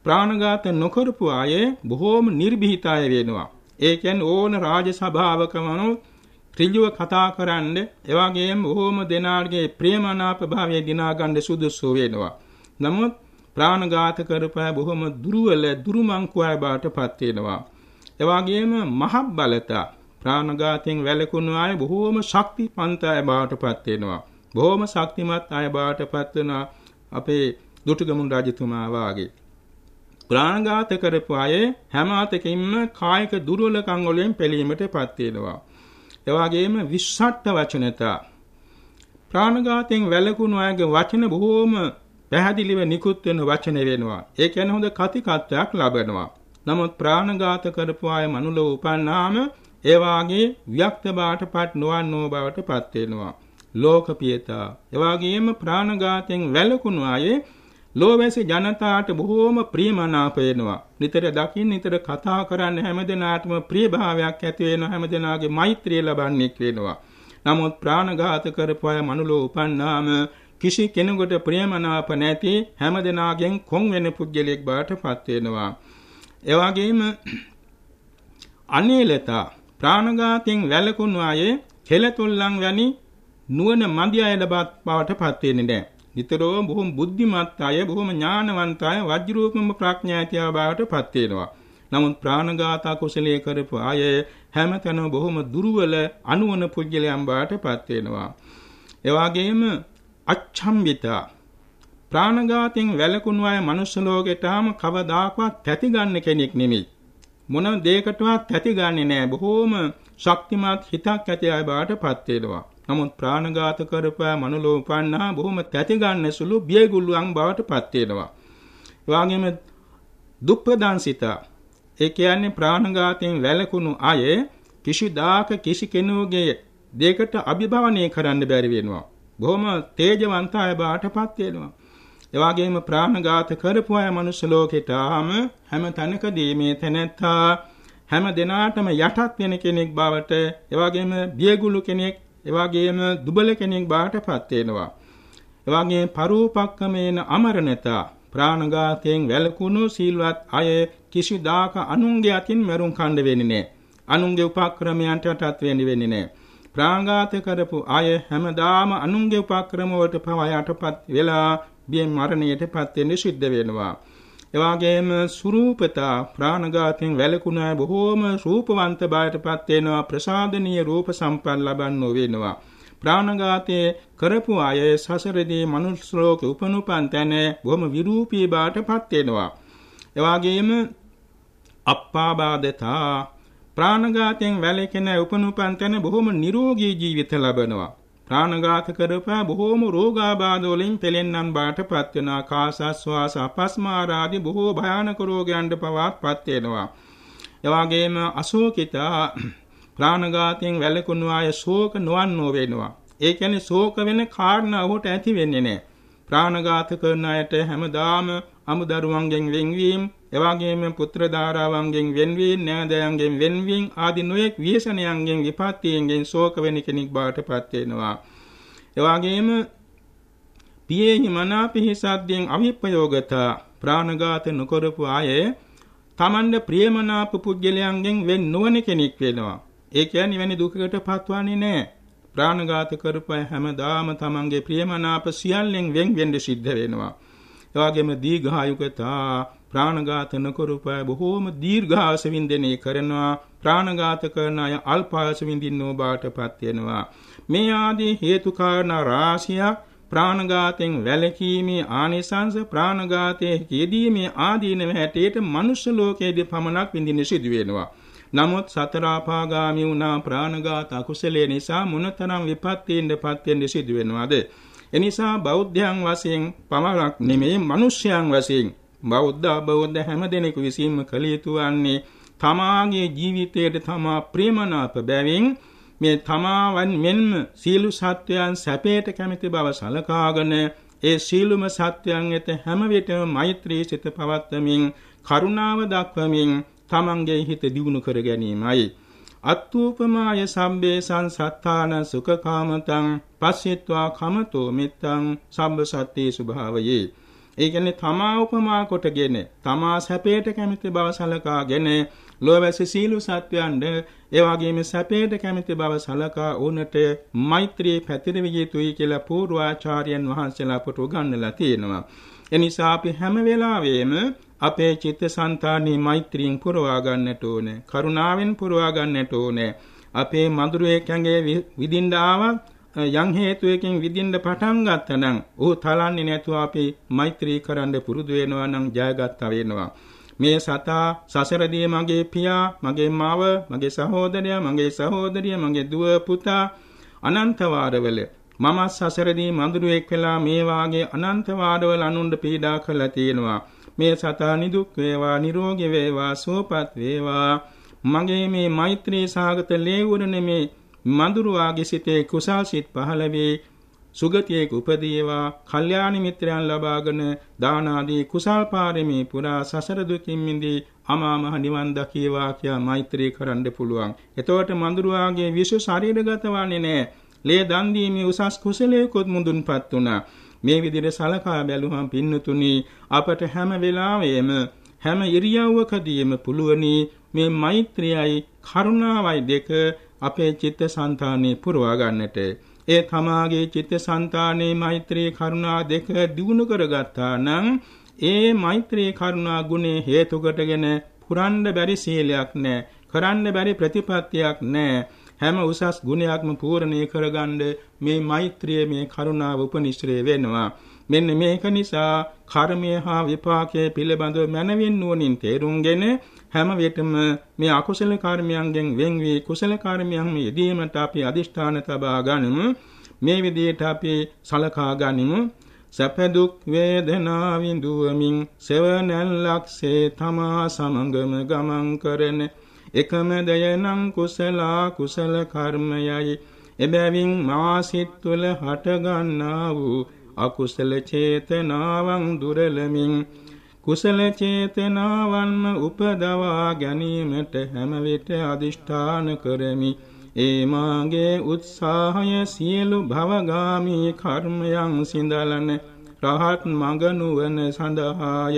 ප්‍රාණඝාත නොකරපු අය බොහොම නිර්භීතය වෙනවා. ඒ කියන්නේ ඕන රාජ සභාවකමනෝ ත්‍රිජුව කතා කරන්න එවාගෙම බොහොම දෙනාගේ ප්‍රේමනාප භාවය දිනා ගන්න සුදුසු වෙනවා. නමුත් ප්‍රාණඝාත කරපාය බොහොම දුර්වල දුරුමංකුවය බවට පත් වෙනවා. එවාගෙම මහබ්බලතා ප්‍රාණඝාතයෙන් වැළකුණු අය බොහෝම ශක්තිපන්ත අය බවට පත් වෙනවා. බොහෝම ශක්තිමත් අය බවට පත් වෙන අපේ දුටුගමුණු රජතුමා වාගේ. ප්‍රාණඝාත කරපු අය හැම අතකින්ම කායික දුර්වලකම් වලින් පෙළීමට පත් වෙනවා. ඒ වගේම විශ්ෂට්ඨ වචනතා ප්‍රාණඝාතයෙන් වැළකුණු අයගේ වචන බොහෝම පැහැදිලිව නිකුත් වෙන වචන වෙනවා. ඒ කියන්නේ හොඳ කතිකත්වයක් ලබනවා. නමුත් ප්‍රාණඝාත කරපු අය මනුලෝ උපන්නාම ඒ වාගේ වික්ත බාටපත් නොවන්නෝ බවටපත් වෙනවා. ලෝකපියතා. ඒ වාගේම ප්‍රාණඝාතයෙන් වැළකුණු අය ලෝවැසි ජනතාවට බොහෝම ප්‍රියමනාප වෙනවා. නිතර දකින්න නිතර කතා කරන්න හැමදෙනාටම ප්‍රියභාවයක් ඇති වෙනවා හැමදෙනාගේ මෛත්‍රිය ලබන්නේක් වෙනවා. නමුත් ප්‍රාණඝාත කරපුවා මනුලෝ උපන්නාම කිසි කෙනෙකුට ප්‍රියමනාප නැති හැමදෙනාගෙන් කොන් වෙන පුජ්‍යලෙක් බවට පත් වෙනවා. එවාගෙම අනේලතා ප්‍රාණඝාතයෙන් වැළකුණු අය කෙලතුල්ලන් වැනි නුවණ මදි අය ලබත් බවට පත් වෙන්නේ නැහැ. නිතරම බොහොම බුද්ධිමත් අය, බොහොම ඥානවන්ත අය වජ්‍රූපම ප්‍රඥාතිය බවට පත් වෙනවා. නමුත් ප්‍රාණඝාත කුසලයේ කරපු අය හැමතැනම බොහොම දුර්වල අනුවන පුජ්‍යලයන් බවට පත් වෙනවා. ඒ වගේම අච්ඡම්බිතා ප්‍රාණඝාතයෙන් වැළකුණු අය මනුස්ස ලෝකෙටම කවදාකවත් තැති ගන්න කෙනෙක් නෙමෙයි. මොන දෙයකටවත් තැති ගන්නෙ නෑ බොහෝම ශක්තිමත් හිතක් ඇති අය බවට පත් වෙනවා. නමුත් ප්‍රාණඝාත කරපෑ මනුලෝ උපන්නා බොහොම තැති ගන්න සුළු බියගුල්ලුවන් බවට පත් වෙනවා. ඒ වගේම දුප්පදාන්සිත ඒ කියන්නේ ප්‍රාණඝාතයෙන් වැළකුණු අය කිසිදාක කිසි කෙනෙකුගේ දෙයකට අභිභවනය කරන්න බැරි වෙනවා. බොහොම තේජවන්ත අය බවට පත් වෙනවා. එවාගේම ප්‍රාණඝාත කරපු අය මනුෂ්‍ය ලෝකෙට ආම හැම තැනකදී මේ තැනැත්තා හැම දිනාටම යටත් වෙන කෙනෙක් බවට එවාගේම බියගුළු කෙනෙක් එවාගේම දුබල කෙනෙක් බවට පත් වෙනවා. එවාගේ පරූපක්කමේන අමරණතා ප්‍රාණඝාතයෙන් වැළකුණු සීලවත් අය කිසිදාක අනුන්ගේ අතින් මරුන් කණ්ඩ වෙන්නේ නැහැ. අනුන්ගේ උපක්‍රමයන්ට යටත් වෙන්නේ වෙන්නේ නැහැ. ප්‍රාණඝාත කරපු අය හැමදාම අනුන්ගේ උපක්‍රම වලට පවා යටපත් වෙලා බියෙන් මරණයටපත් වෙන්න සිද්ධ වෙනවා. එවාගේම සුරූපතා ප්‍රාණඝාතයෙන් වැළකුණ අය බොහෝම රූපවන්ත බවටපත් වෙනවා ප්‍රසාදනීය රූප සම්පන්න ලබන්නෝ වෙනවා. ප්‍රාණඝාතයේ කරපු අය සසරදී මනුස්ස ලෝක උපනුපන් තැන බොහොම විරූපී බවටපත් වෙනවා. එවාගේම අප්පාබාධතා ප්‍රාණඝාතයෙන් වැළකෙන උපනුපන් තැන බොහොම නිරෝගී ජීවිත ලබනවා. ප්‍රාණඝාත කරපා බොහෝම රෝගාබාධ වලින් පෙලෙන්නන් බාටපත් වෙනවා. කාසස්වාස අපස්මාරාදී බොහෝ භයානක රෝගයන්ට පවාත්පත් වෙනවා. එවාගේම අශෝකිතා ප්‍රාණඝාතයෙන් වැළකුණු අය ශෝක නොවන්නෝ වෙනවා. ඒ කියන්නේ ශෝක වෙන කාරණා ඔහුට ඇති වෙන්නේ නැහැ. ප්‍රාණඝාත කරන අයට හැමදාම අමුදරුවන්ගෙන් වෙන්වීම, එවාගේම පුත්‍ර ධාරාවන්ගෙන් වෙන්වීම, නෑදෑයන්ගෙන් වෙන්වීම ආදී නොයෙක් ව්‍යසනයන්ගෙන් විපත්තියෙන් ශෝක වෙන කෙනෙක් බාටපත් වෙනවා. එවාගේම පියේහි මනාපිහි සද්දෙන් අවිප්‍රයෝගතා ප්‍රාණඝාත නොකරපු අය තමන්ද ප්‍රියමනාප පුද්ගලයන්ගෙන් වෙන් නොවන කෙනෙක් වෙනවා. ඒ කියන්නේ වෙන දුකකට පත්වන්නේ නැහැ. ප්‍රාණඝාත කරපය හැමදාම තමන්ගේ ප්‍රියමනාප සියල්ලෙන් වෙන් වෙන්න සිද්ධ වෙනවා. එවාගෙම දීඝායුකතා ප්‍රාණඝාත නොකරපය බොහෝම දීර්ඝාස වින්දනය කරනවා. ප්‍රාණඝාත කරන අය අල්පාස විඳින්නෝ බාටපත් වෙනවා. මේ ආදී හේතු කාරණා රාශියක් ප්‍රාණඝාතෙන් වැළකීමේ ආනිසංස ප්‍රාණඝාතයේ යෙදීමේ ආදීනව හැටියට මනුෂ්‍ය ලෝකයේදී පමණක් විඳින්න සිදු වෙනවා. නමුත් සතර ආපාගාමී වුණා ප්‍රාණඝාත අකුසලයේ නිසා මොනතරම් විපත්තියෙන්දපත් වෙන්න සිදු වෙනවද? එනිසා බෞද්ධයන් වශයෙන් පමණක් නෙමෙයි මිනිස්යන් වශයෙන් බෞද්ධ බෞද්ධ හැම දෙනෙකු විසින්ම කළ යුතු වන්නේ තමාගේ ජීවිතයේ තමා ප්‍රේමනාප බැවින් මේ තමාවන් මෙන්ම සීලු සත්වයන් සැපයට කැමති බව සලකාගෙන ඒ සීලුම සත්‍යයන් වෙත හැම විටම මෛත්‍රී සිත පවත්වමින් කරුණාව දක්වමින් තමන්ගේ හිත දියුණු කර ගැනීමයි. අත්ූපමාය සම්බේ සංසත්තාන සුඛකාමතං පස්සෙත්වා කමතෝ මෙත්තං සම්බ සත්‍යේ ස්වභාවයේ. ඒ කියන්නේ තමා උපමා කොටගෙන තමා සැපයට කැමති බව සලකාගෙන ලෝවැසි සීලු සත්වයන්ද ඒ වගේම සැපයට කැමති බව සලකා උනට මෛත්‍රී පැතිරවිය යුතුයි කියලා පූර්වාචාර්යයන් වහන්සේලා අපට උගන්වලා තියෙනවා. එනිසා අපි හැම වෙලාවෙම අපේ චිත්තසංතානේ මෛත්‍රියෙන් පුරවා ගන්නට ඕනේ. කරුණාවෙන් පුරවා ගන්නට ඕනේ. අපේ මధుරයේ කැඟේ විදින්න ආවා යම් හේතුවකින් විදින්න පටන් ගත්තනම් ඌ තලන්නේ නැතුව අපි මෛත්‍රී කරන්න පුරුදු වෙනවා නම් ජයගත්තා වෙනවා. මේ සතා සසරදී මගේ පියා, මගේ මව, මගේ සහෝදරයා, මගේ සහෝදරිය, මගේ දුව පුතා අනන්ත වාරවල මම සසරදී මඳුරෙක් වෙලා මේ වාගේ අනන්ත වාරවල අනුන්ට පීඩා කළා තියෙනවා. මේ සතා නිදුක් වේවා නිරෝගී වේවා සුවපත් වේවා මගේ මේ මෛත්‍රී සාගත ලේවුණ මේ මඳුරුවාගේ සිතේ කුසල් සිත් පහළ වේ සුගතියක උපදීවා කල්යාණ මිත්‍රයන් ලබාගෙන දාන ආදී කුසල් පාරමී පුරා සසර දුකින් මිදී අමා මහ නිවන් දකීවා කියා මෛත්‍රී කරන්න පුළුවන්. එතකොට මඳුරුවාගේ විශ්ව ශරීරගත වන්නේ නැහැ. ලේ දන් දීමේ උසස් කුසලයකොත් මුදුන්පත් වුණා. මේ විදිහට සලකා බැලුවම පින්නතුනි අපට හැම වෙලාවෙම හැම ඉරියව්වකදීම පුළුවනි මේ මෛත්‍රියයි කරුණාවයි දෙක අපේ චිත්ත සංතානේ පුරවා ගන්නට. ඒ තමාගේ චිත්ත සංතානේ මෛත්‍රී කරුණා දෙක දිනු කරගත්තා නම් ඒ මෛත්‍රී කරුණා ගුණේ හේතු කොටගෙන පුරන්න බැරි සීලයක් නැහැ කරන්න බැරි ප්‍රතිපත්තියක් නැහැ හැම උසස් ගුණයක්ම පූර්ණේ කරගන්න මේ මෛත්‍රිය මේ කරුණාව උපනිශ්‍රේ වෙනවා. මෙන්න මේක නිසා කර්මය හා විපාකයේ පිළිබඳව මනවින් නුවණින් තේරුම්ගෙන හැම විටම මේ අකුසල කර්මයන්ගෙන් වෙන් වී කුසල කර්මයන් යෙදීමට අපි අදිෂ්ඨාන තබා ගනිමු. මේ විදිහට අපි සලකා ගනිමු. සැප දුක් වේදනා විඳුවමින් සෙවණැල්ලක්සේ තමා සමගම ගමන් කරන එකම දයනම් කුසලා කුසල කර්මයයි. එබැවින් මාසිත තුල හටගන්නා වූ අකුසල චේතනාවන් දුරලමින් කුසල චේතනාවන්ම උපදවා ගැනීමට හැම විට අදිෂ්ඨාන කරමි. ඒ මාගේ උත්සාහය සියලු භවගාමී කර්මයන් සිඳලන රහත් මඟ නුවන සඳහාය.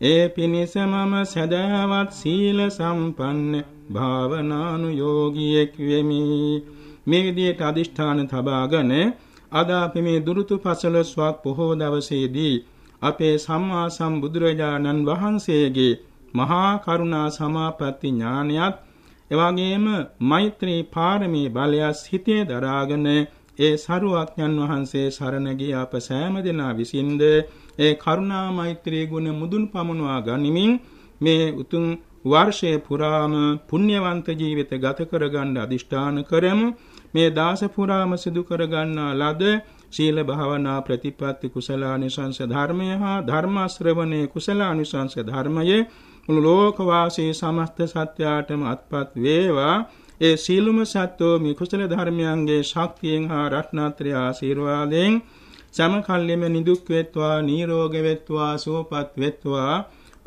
ඒ පිණිස මම සදහවත් සීල සම්පන්න භාවනානුයෝගියෙක් වෙමි. මේ විදිහට අදිෂ්ඨාන තබාගෙන අද අපි මේ දුරුතු පසළොස්වක් පොහෝ දවසේදී අපේ සම්මා සම්බුදුරජාණන් වහන්සේගේ මහා කරුණා සමාපatti ඥානයත් එවාගේම මෛත්‍රී පාරමී බලයත් හිතේ දරාගෙන ඒ සරුවක්ඥන් වහන්සේ සරණ ගිය අප සෑම දෙනා විසින්ද ඒ කරුණා මෛත්‍රී ගුණ මුදුන් පමුණවා ගනිමින් මේ උතුම් වර්ෂයේ පුරාම පුණ්‍යවන්ත ජීවිත ගත කරගන්න අදිෂ්ඨාන කරමු. මේ දාස පුරාම සිදු කරගන්නා ලද ශීල භාවනා ප්‍රතිපatti කුසලානිසංස ධර්මය හා ධර්ම ශ්‍රවණේ කුසලානිසංස ධර්මයේ මුළු ලෝක වාසී සමස්ත සත්‍යයටම අත්පත් වේවා. ඒ සීලුම සත්වෝ මේ කුසල ධර්මයන්ගේ ශක්තියෙන් හා රත්නත්‍රය ආශිර්වාදයෙන් සමකල්ලිම නිදුක් වෙත්වා නිරෝග වෙත්වා සුවපත් වෙත්වා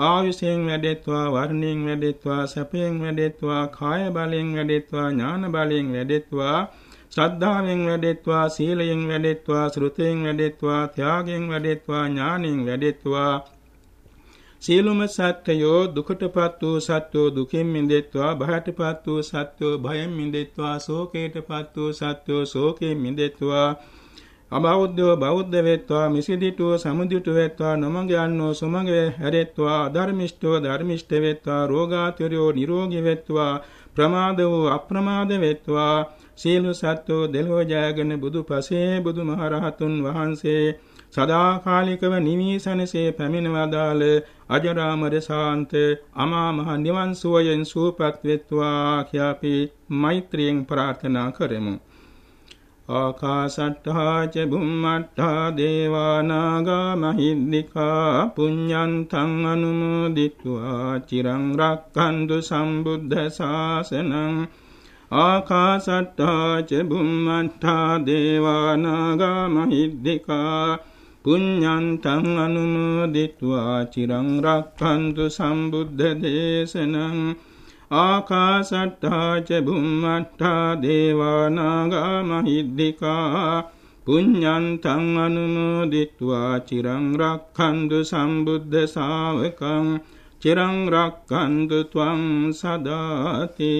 ආයුෂයෙන් වැඩෙත්වා වර්ණයෙන් වැඩෙත්වා සැපයෙන් වැඩෙත්වා කාය බලයෙන් වැඩෙත්වා ඥාන බලයෙන් වැඩෙත්වා ශ්‍රද්ධාවෙන් වැඩෙත්වා සීලයෙන් වැඩෙත්වා ශ්‍රුතයෙන් වැඩෙත්වා ත්‍යාගයෙන් වැඩෙත්වා ඥානෙන් වැඩෙත්වා. සියලුම සත්‍යයෝ දුකටපත් වූ සත්‍යෝ දුකෙන් මිදෙත්වා භයටපත් වූ සත්‍යෝ භයෙන් මිදෙත්වා ශෝකයටපත් වූ සත්‍යෝ ශෝකයෙන් මිදෙත්වා. අබෞද්ධෝ බෞද්ධ වෙත්වා මිසිදිටුව සමුදිටු වෙත්වා නොමඟ යන්නෝ සුමඟ හැරෙත්වා අධර්මිෂ්ඨෝ ධර්මිෂ්ඨ වෙත්වා රෝගාතුරයෝ නිරෝගී වෙත්වා ප්‍රමාද වූ අප්‍රමාද වෙත්වා සීල සත්වෝ දෙලෝ ජයගෙන බුදු පසේ බුදු මහරහතුන් වහන්සේ සදාකාලිකව නිවිසනසේ පැමිණවදාළ අජරාමර ශාන්ත අමා මහ නිවන් සුවයෙන් සූපත් වෙත්වා කියා අපි මෛත්‍රියෙන් ප්‍රාර්ථනා කරමු. ආකාසට්ඨා ච බුම්මට්ඨා දේවානාගා මහිද්దికා පුඤ්ඤන්තං අනුමෝදිත්වා චිරං රක්ඛන්තු සම්බුද්ධ ශාසනං ආකාසට්ඨා ච බුම්මට්ඨා දේවානාගා මහිද්దికා පුඤ්ඤන්තං අනුමෝදිත්වා චිරං රක්ඛන්තු සම්බුද්ධ දේශනං ආකාසට්ඨා ච බුම්මට්ඨා දේවානාගා මහිද්దికා පුඤ්ඤන්තං අනුමෝදිත්වා චිරං රක්ඛන්තු සම්බුද්ධ ශාවකං චිරං රක්ඛන්තු ත්වං සදාති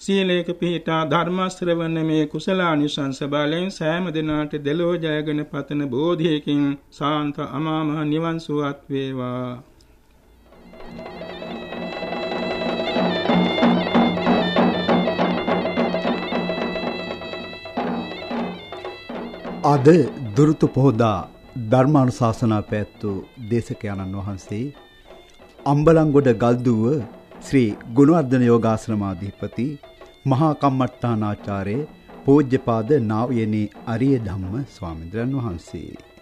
සීලේක පිහිටා ධර්ම ශ්‍රවණ මේ කුසලානිසංස බලෙන් සෑම දිනාට දෙලෝ ජයගෙන පතන බෝධියකින් සාන්ත අමාමහ නිවන් සුවත් වේවා. අද දුරුතු පොහොදා ධර්මානුශාසනා පැවැත්වූ දේශකයන්න් වහන්සේ අම්බලන්ගොඩ ගල්දුව ශ්‍රී ගුණවර්ධන යෝගාශ්‍රමාධිපති මහා කම්මට්ටානාචාර්ය පූජ්‍යපාද නා උයනේ අරිය ධම්ම ස්වාමීන් වහන්සේ.